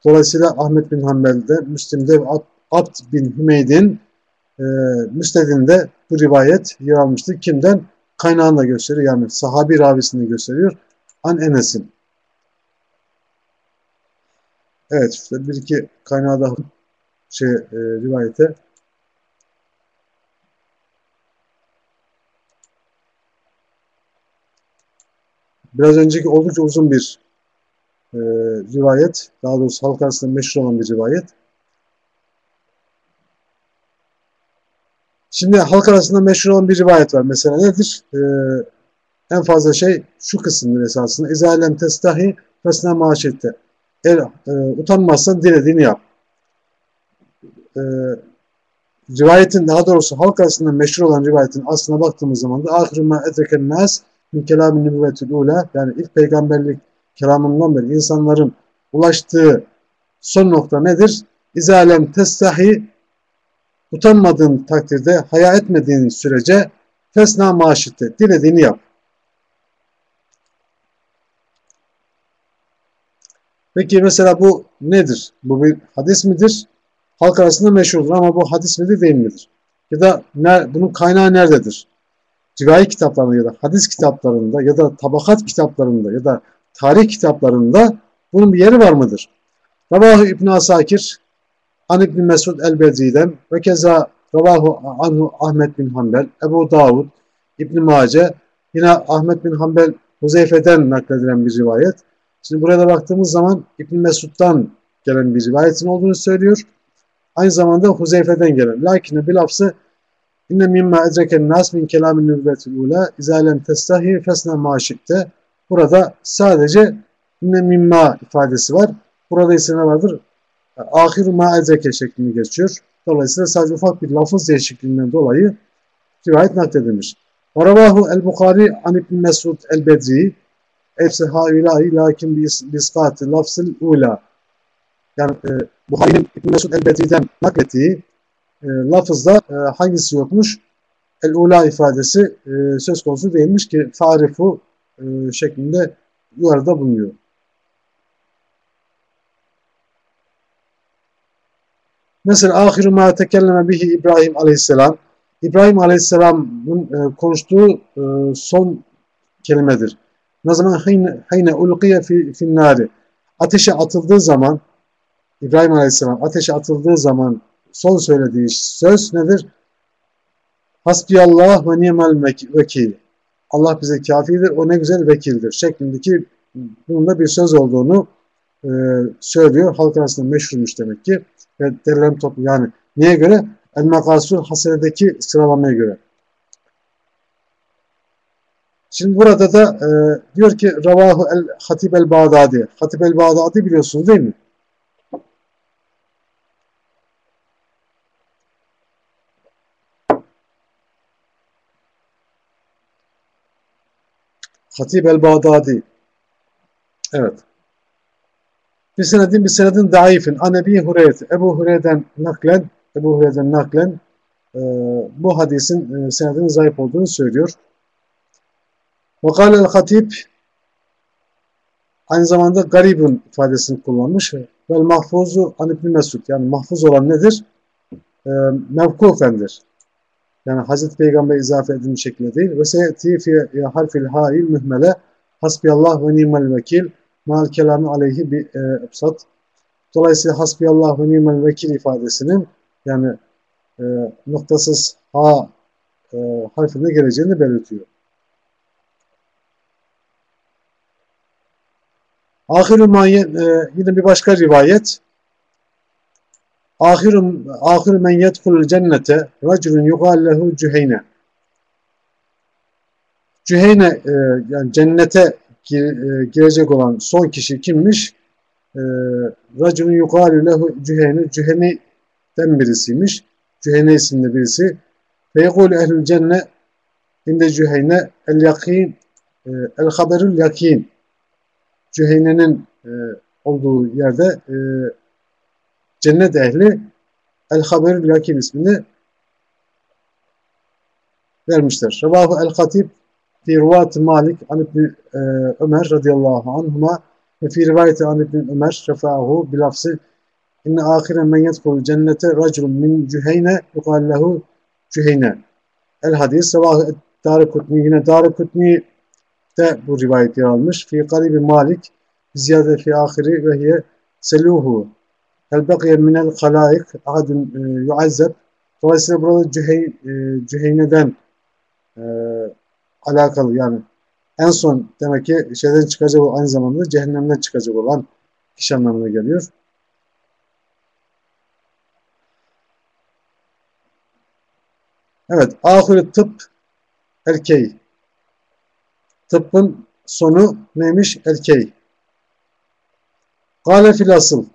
Dolayısıyla Ahmet bin Hanbel'de, Müslim'de ve Abd bin Hümeyd'in e, müstedinde bu rivayet yer almıştır. Kimden? Kaynağını da gösteriyor. Yani sahabi ravisini gösteriyor. An Enes'in. Evet bir iki kaynağı da şey, e, rivayete Biraz önceki oldukça uzun bir e, rivayet. Daha doğrusu halk arasında meşhur olan bir rivayet. Şimdi halk arasında meşhur olan bir rivayet var. Mesela nedir? Ee, en fazla şey şu kısımdır esasında. İzalem testahi fesne maaşette. Eğer e, utanmazsan dilediğini yap. Ee, rivayetin daha doğrusu halk arasında meşhur olan rivayetin aslına baktığımız zaman da ahirü ma edreken nas min kelamin nübüvvetül ula yani ilk peygamberlik kelamından beri insanların ulaştığı son nokta nedir? İzalem testahi utanmadığın takdirde, haya etmediğin sürece fesna maaşitte, dilediğini yap. Peki mesela bu nedir? Bu bir hadis midir? Halk arasında meşhurdur ama bu hadis midir değil midir? Ya da ne, bunun kaynağı nerededir? Rivayet kitaplarında ya da hadis kitaplarında ya da tabakat kitaplarında ya da tarih kitaplarında bunun bir yeri var mıdır? Ravahu İbn Asakir An İbn Mesud el-Bedri'den ve keza Ravahu Anhu Ahmet bin Hanbel, Ebu Davud, İbn Mace, yine Ahmet bin Hanbel Huzeyfe'den nakledilen bir rivayet. Şimdi burada baktığımız zaman İbn Mesud'dan gelen bir rivayetin olduğunu söylüyor. Aynı zamanda Huzeyfe'den gelen. Lakin bir lafzı İnne mimma edreken nas min kelamin nübüvvetil ula izalem testahi fesne maşikte. Burada sadece inne mimma ifadesi var. Burada ise ne vardır? ahir ma ezeke şeklinde geçiyor. Dolayısıyla sadece ufak bir lafız değişikliğinden dolayı rivayet nakledilmiş. Varavahu el-Bukhari an İbn Mesud el-Bedri Efse haulahi lakin biskati lafzıl ula yani e, Bukhari'nin İbn Mesud el-Bedri'den naklettiği e, lafızda e, hangisi yokmuş? El-ula ifadesi e, söz konusu değilmiş ki tarifu e, şeklinde yukarıda bulunuyor. Mesela ahiru ma tekelleme bihi İbrahim aleyhisselam. İbrahim aleyhisselamın e, konuştuğu e, son kelimedir. Ne zaman hayne, ulqiye fi, finnari. Ateşe atıldığı zaman İbrahim aleyhisselam ateşe atıldığı zaman son söylediği söz nedir? Hasbiyallah ve ni'mel vekil. Allah bize kafidir, o ne güzel vekildir şeklindeki bunun da bir söz olduğunu e, söylüyor. Halk arasında meşhurmuş demek ki ve derlem toplu. Yani niye göre? El makasul hasenedeki sıralamaya göre. Şimdi burada da e, diyor ki Ravahu el Hatib el Bağdadi. Hatib el Bağdadi biliyorsunuz değil mi? Hatib el Bağdadi. Evet. Bir senedin bir senedin daifin. An Ebi Hureyre. Ebu Hureyre'den naklen Ebu Hureyre'den naklen e, bu hadisin e, senedinin zayıf olduğunu söylüyor. Ve kâlel hatib aynı zamanda garibun ifadesini kullanmış. Vel mahfuzu an İbni Mesud. Yani mahfuz olan nedir? e, mevkufendir. Yani Hazreti Peygamber izafe edilmiş şekilde değil. Ve seyeti fi harfil hail mühmele hasbiyallah ve ni'mel vekil mal kelamı aleyhi bi e, ebsat. Dolayısıyla hasbiyallah ve ni'mel vekil ifadesinin yani e, noktasız ha e, harfinde geleceğini belirtiyor. Ahir-i mayen, e, yine bir başka rivayet. Ahir ahir men yedhulul cennete raculun yuqal lehu Cüheyne. Cüheyne e, yani cennete gir, e, girecek olan son kişi kimmiş? E, raculun yuqal lehu Cüheyne. Cüheyne'den birisiymiş. Cüheyne isimli birisi. Ve yekul ehlül cenne inde Cüheyne el yakin e, el haberül yakin Cüheyne'nin e, olduğu yerde e, cennet ehli El Haberül Yakin ismini vermişler. Revahu El Hatib fi rivat Malik an İbni e, Ömer radıyallahu anhuma ve fi rivayeti an İbni Ömer refahu bilafsi inne ahire men yedkulu cennete raculun min cüheyne yukal lehu cüheyne. El hadis revahu Darikutni yine Darikutni de bu rivayet yer almış. Fi garibi Malik ziyade fi ahiri ve hiye seluhu el bakiye minel halaik ahadun e, yuazzeb dolayısıyla burada Cühey, e, Cüheyne'den e, alakalı yani en son demek ki şeyden çıkacak olan aynı zamanda cehennemden çıkacak olan kişi anlamına geliyor. Evet, ahire tıp erkeği. Tıbbın sonu neymiş? Erkeği. Gale fil asıl.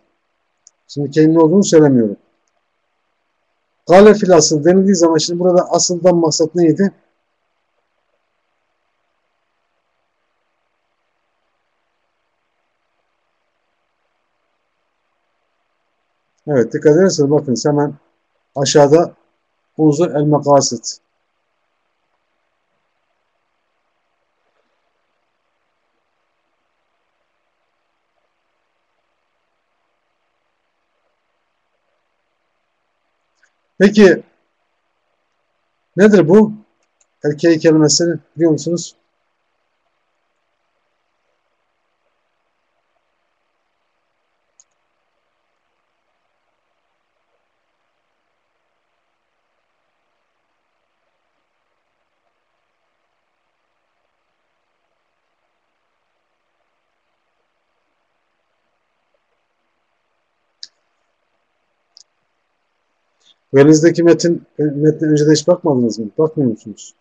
Şimdi kelime olduğunu söylemiyorum. Gale fil asıl denildiği zaman şimdi burada asıldan maksat neydi? Evet dikkat ederseniz bakın hemen aşağıda uzun el makasit. Peki nedir bu? Erkeği kelimesini biliyor musunuz? Elinizdeki metin, metne önceden hiç bakmadınız mı? Bakmıyor musunuz?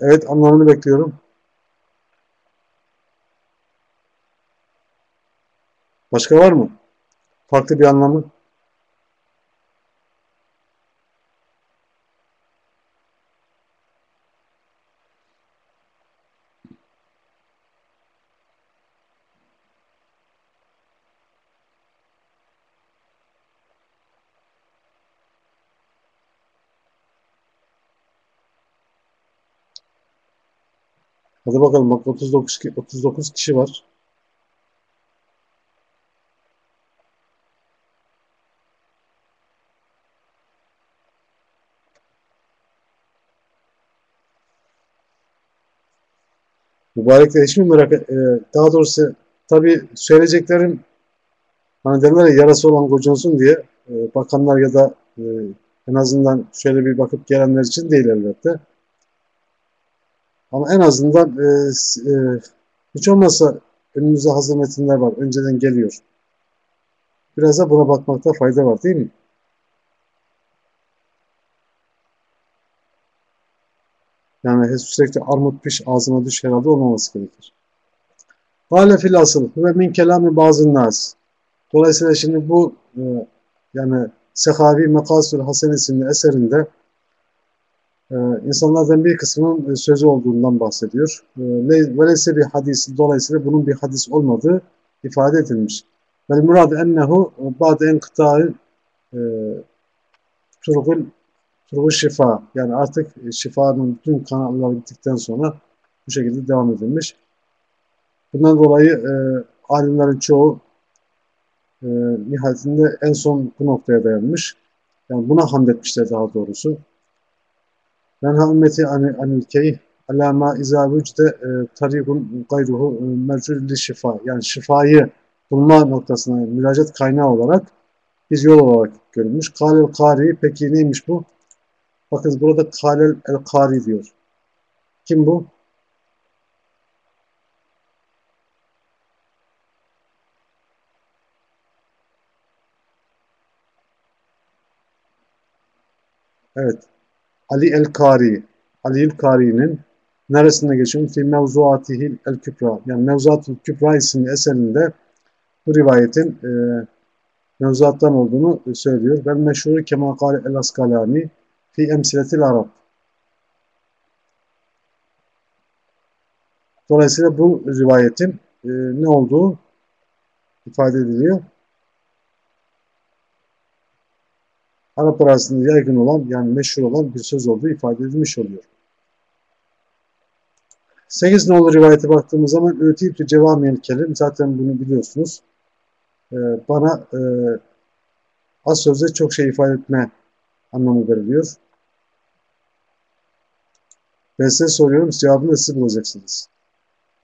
Evet anlamını bekliyorum. Başka var mı? Farklı bir anlamı? Hadi bakalım bak 39, 39 kişi var. Mübarekler hiç mi merak e, daha doğrusu tabi söyleyeceklerim hani derler ya yarası olan gocunsun diye e, bakanlar ya da e, en azından şöyle bir bakıp gelenler için değil elbette. Ama en azından e, e, hiç olmazsa önümüzde hazır metinler var. Önceden geliyor. Biraz da buna bakmakta fayda var değil mi? Yani sürekli armut piş ağzına düş herhalde olmaması gerekir. Kale fil ve min kelami bazı nas. Dolayısıyla şimdi bu e, yani Sehavi Mekasül Hasen isimli eserinde e, insanlardan bir kısmının sözü olduğundan bahsediyor. E, Velese bir hadis dolayısıyla bunun bir hadis olmadığı ifade edilmiş. Vel murad ennehu ba'de enkıta'ı turgul turgul şifa yani artık şifanın bütün kanalları bittikten sonra bu şekilde devam edilmiş. Bundan dolayı e, alimlerin çoğu e, nihayetinde en son bu noktaya dayanmış. Yani buna hamd etmişler daha doğrusu. Menha ümmeti anil keyh ala ma izâ vücde e, tarikun gayruhu e, mercul şifa. Yani şifayı bulma noktasına müracaat kaynağı olarak bir yol olarak görülmüş. Kalel kari peki neymiş bu? Bakın burada kalel el kari diyor. Kim bu? Evet. Ali el-Kari. Ali el-Kari'nin neresinde geçiyor? Fi mevzuatihil el-Kübra. Yani Mevzuatul Kübra isimli eserinde bu rivayetin e, mevzuattan olduğunu söylüyor. Ben meşhur kema kâle el-Askalani fi emsiletil Arap. Dolayısıyla bu rivayetin e, ne olduğu ifade ediliyor. Arap arasında yaygın olan yani meşhur olan bir söz olduğu ifade edilmiş oluyor. 8 nolu rivayete baktığımız zaman ötiyütü cevamiyel kelim zaten bunu biliyorsunuz. Ee, bana e, az sözde çok şey ifade etme anlamı veriliyor. Ben size soruyorum cevabını siz bulacaksınız.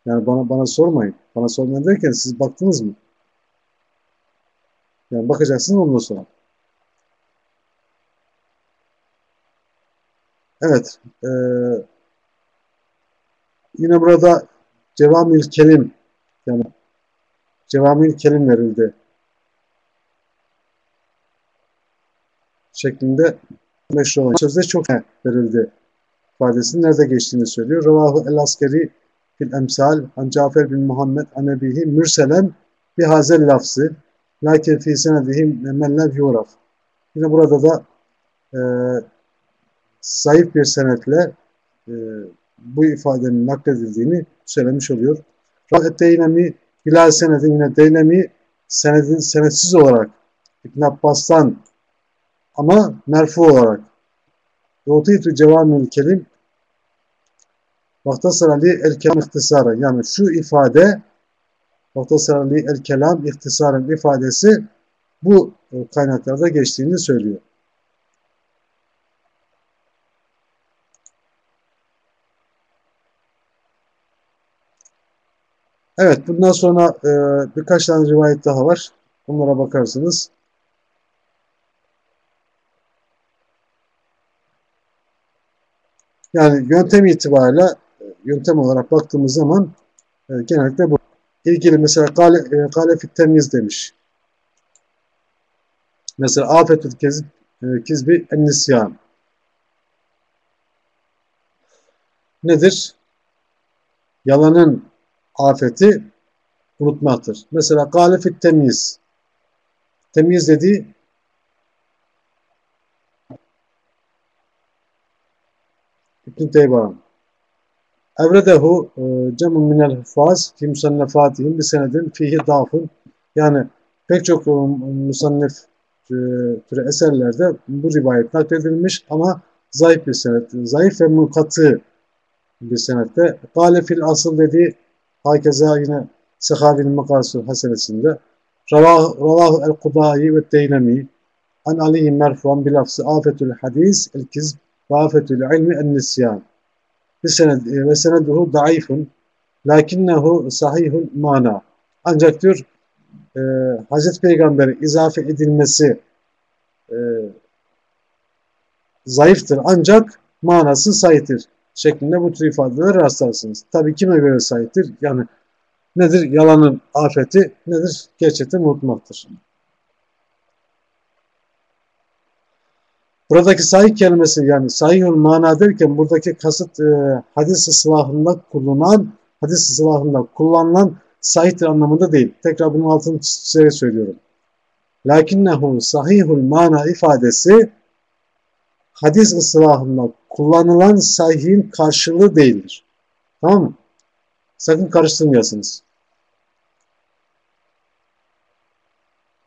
Yani bana bana sormayın. Bana sormayın derken siz baktınız mı? Yani bakacaksınız ondan sonra. Evet. E, yine burada cevamil kelim yani cevamil kelim verildi. şeklinde meşhur olan sözde çok verildi ifadesinin nerede geçtiğini söylüyor. Ravahu el askeri fil emsal an Cafer bin Muhammed anebihi mürselen bir hazel lafzı lakin fi senedihim men lev yuraf. Yine burada da e, zayıf bir senetle e, bu ifadenin nakledildiğini söylemiş oluyor. Fakat Deylemi Hilal senedi yine Deylemi senedin senetsiz olarak İbn Abbas'tan ama merfu olarak Yotitü cevamül kelim Vaktasarali el kelam ihtisara yani şu ifade Vaktasarali el kelam ihtisaren ifadesi bu kaynaklarda geçtiğini söylüyor. Evet, bundan sonra e, birkaç tane rivayet daha var. Bunlara bakarsınız. Yani yöntem itibariyle yöntem olarak baktığımız zaman e, genellikle bu. ilgili mesela kale, e, kale temiz demiş. Mesela afetül kezib, e, kizbi en nisyan. Nedir? Yalanın afeti unutmaktır. Mesela galefit temiz. Temiz dediği İbn-i Teyban. Evredehu e, cemun minel hufaz fi musannefatihim bir senedin fihi dafun. Yani pek çok e, musannef e, türü eserlerde bu rivayet nakledilmiş ama zayıf bir senet. Zayıf ve munkatı bir senette. Gale fil asıl dediği Hakeza yine Sehabi'nin makası hasenesinde. Ravahu el-Kudayi ve Deynemi An Ali'in merfuan bilafsı afetül hadis el-kizb ve afetül ilmi en-nisyan ve seneduhu daifun lakinnehu sahihul mana. Ancak diyor e, Hazreti Peygamber'e izafe edilmesi e, zayıftır. Ancak manası sahiptir şeklinde bu tür ifadeler rastlarsınız. Tabi kime göre sahiptir? Yani nedir yalanın afeti, nedir gerçekten unutmaktır. Buradaki sahih kelimesi yani sahihul mana derken buradaki kasıt e, hadis ıslahında kullanılan hadis ıslahında kullanılan sahihtir anlamında değil. Tekrar bunun altını çizerek söylüyorum. Lakinnehu sahihul mana ifadesi hadis ıslahında kullanılan sahihin karşılığı değildir. Tamam mı? Sakın karıştırmayasınız.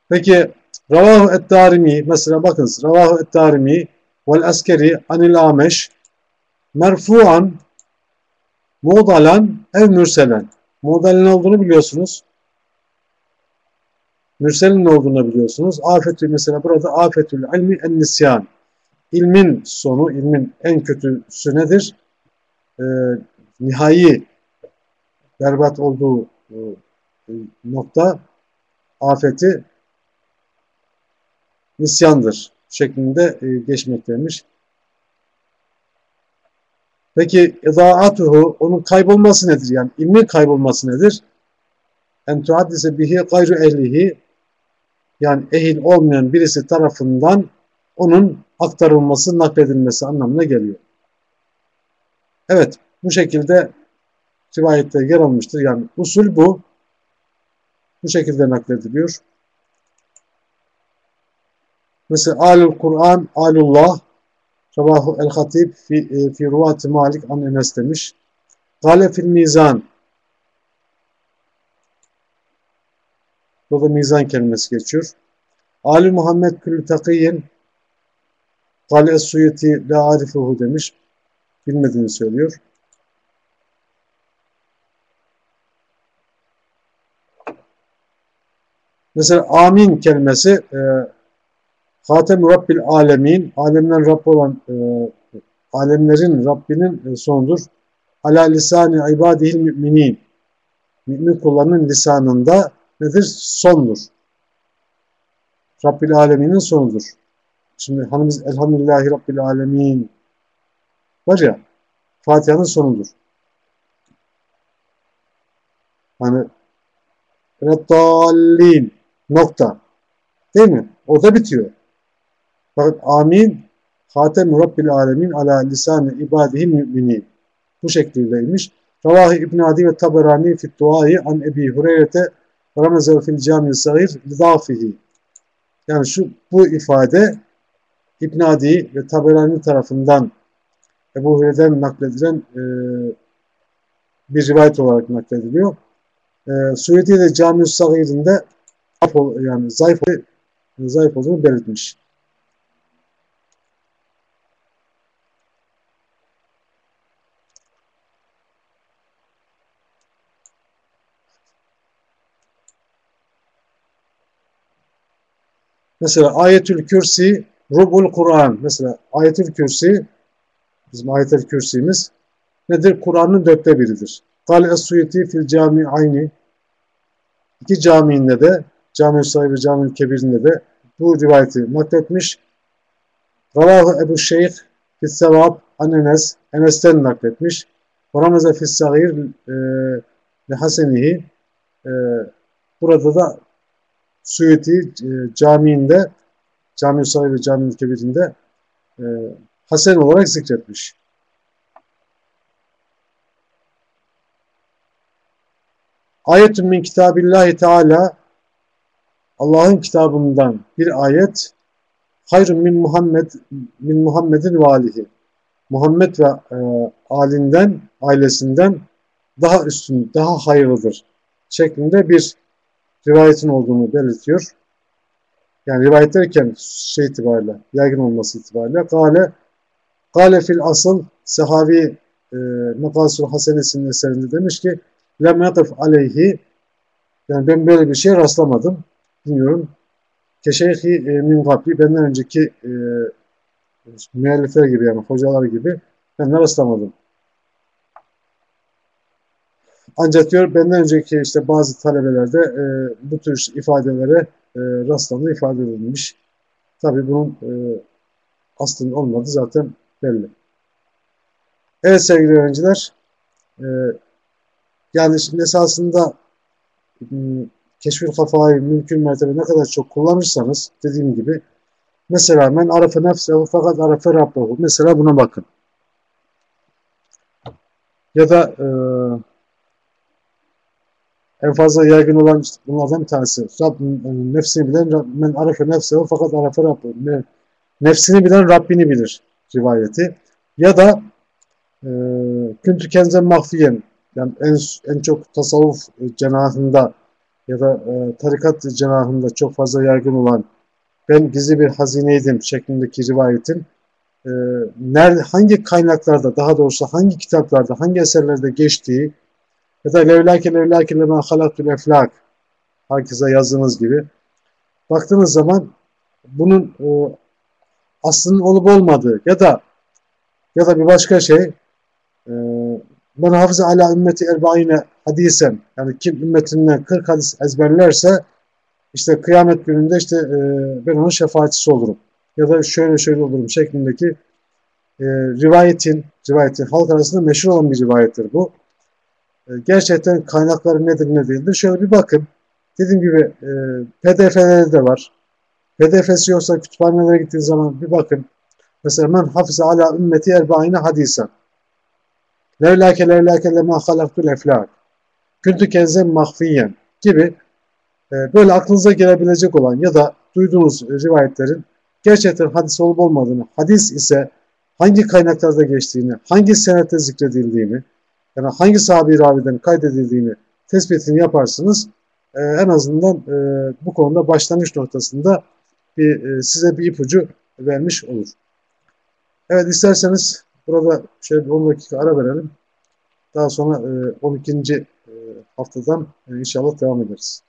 Peki Ravahu et-Darimi mesela bakınız Ravahu et-Darimi vel askeri anil ameş merfuan mudalan ev mürselen. Mudalin olduğunu biliyorsunuz. Mürselin olduğunu biliyorsunuz. Afetü mesela burada afetül ilmi en nisyan. İlmin sonu, ilmin en kötüsü nedir? Ee, nihai berbat olduğu e, nokta afeti nisyandır şeklinde e, geçmekteymiş. Peki idaatuhu onun kaybolması nedir? Yani ilmin kaybolması nedir? En tuhaddise bihi gayru ehlihi yani ehil olmayan birisi tarafından onun aktarılması, nakledilmesi anlamına geliyor. Evet, bu şekilde rivayette yer almıştır. Yani usul bu. Bu şekilde naklediliyor. Mesela alul Kur'an, alullah, Rabahu el-Hatib fi, e, fi ruvat Malik an Enes demiş. Gale fil mizan. Burada mizan kelimesi geçiyor. Ali Muhammed Külü Takiyin Gale Es-Suyuti la arifuhu demiş. Bilmediğini söylüyor. Mesela amin kelimesi e, Hatem Rabbil Alemin, alemden Rabb olan e, alemlerin Rabbinin e, sonudur. Ala lisani ibadihil müminin. Mümin kullarının lisanında nedir? Sondur. Rabbil Alemin'in sonudur. Şimdi hanımız Elhamdülillahi Rabbil Alemin var ya Fatiha'nın sonudur. Hani Reddallin nokta. Değil mi? Orada bitiyor. Fakat amin Hatem Rabbil Alemin ala lisan ibadihi müminin. Bu şekildeymiş. Ravahi İbn Adi ve Taberani fit duayı an Ebi Hureyre'te Ramazan fil cami sahir lidafihi. Yani şu bu ifade İbn Adi ve Taberani tarafından Ebu Hureyre'den nakledilen e, bir rivayet olarak naklediliyor. E, Suudi'de Cami-i yani zayıf, zayıf olduğunu belirtmiş. Mesela ayetül kürsi rubul Kur'an. Mesela ayetül kürsi bizim ayetül kürsimiz nedir? Kur'an'ın dörtte biridir. Kale es-suyeti fil cami ayni iki camiinde de cami sahibi cami kebirinde de bu rivayeti nakletmiş. Ravahu Ebu Şeyh fil sevab an Enes Enes'ten nakletmiş. Ramazan fil sagir e, hasenihi e, burada da Suyuti e, camiinde, cami sahibi cami kebirinde e, Hasen olarak zikretmiş. Ayetun min kitabillahi teala Allah'ın kitabından bir ayet hayrun min Muhammed min Muhammedin ve alihi Muhammed ve e, alinden, ailesinden daha üstün, daha hayırlıdır şeklinde bir rivayetin olduğunu belirtiyor. Yani rivayet derken şey itibariyle, yaygın olması itibariyle Gale, Gale fil asıl sahavi e, Mekasul Hasenesinin eserinde demiş ki lem yakıf aleyhi yani ben böyle bir şeye rastlamadım. Bilmiyorum. Keşeyhi e, min gabli benden önceki e, müellifler gibi yani hocalar gibi ben de rastlamadım. Ancak diyor benden önceki işte bazı talebelerde e, bu tür ifadelere e, rastlandığı ifade edilmiş. Tabi bunun e, aslında olmadı zaten belli. Evet sevgili öğrenciler, e, yani şimdi esasında hmm, keşfül kafayı mümkün mertebe ne kadar çok kullanırsanız dediğim gibi mesela men arafe nefsehu fakat arafe rabbehu mesela buna bakın. Ya da e, en fazla yaygın olan işte bunlardan bir tanesi. Rabbim e, nefsini bilen Rab- men arefe nefsehu fakat arefe Rabbi. Ne- Nefsini bilen Rabbini bilir rivayeti. Ya da e, küntü kenzen mahfiyen yani en, en çok tasavvuf cenahında ya da e, tarikat cenahında çok fazla yaygın olan ben gizli bir hazineydim şeklindeki rivayetin e, nerede, hangi kaynaklarda daha doğrusu hangi kitaplarda hangi eserlerde geçtiği ya da levlâke levlâke lemâ halaktul eflak herkese yazdığınız gibi. Baktığınız zaman bunun e, aslının olup olmadığı ya da ya da bir başka şey e, ben hafıza ala ümmeti erbaine hadisen yani kim ümmetinden 40 hadis ezberlerse işte kıyamet gününde işte e, ben onun şefaatçisi olurum. Ya da şöyle şöyle olurum şeklindeki e, rivayetin rivayetin halk arasında meşhur olan bir rivayettir bu. E, gerçekten kaynakları nedir ne değildir. Şöyle bir bakın. Dediğim gibi e, PDF'leri de var. PDF'si yoksa kütüphanelere gittiğiniz zaman bir bakın. Mesela men hafize ala ümmeti erbaine hadisen. Levlâke levlâke lemâ halaktul eflâk. Küntü kenzen mahfiyen gibi e, böyle aklınıza gelebilecek olan ya da duyduğunuz rivayetlerin gerçekten hadis olup olmadığını, hadis ise hangi kaynaklarda geçtiğini, hangi senette zikredildiğini, yani hangi sahabi raviden kaydedildiğini tespitini yaparsınız. E, en azından e, bu konuda başlangıç noktasında bir, e, size bir ipucu vermiş olur. Evet isterseniz burada şöyle bir 10 dakika ara verelim. Daha sonra e, 12. e, haftadan e, inşallah devam ederiz.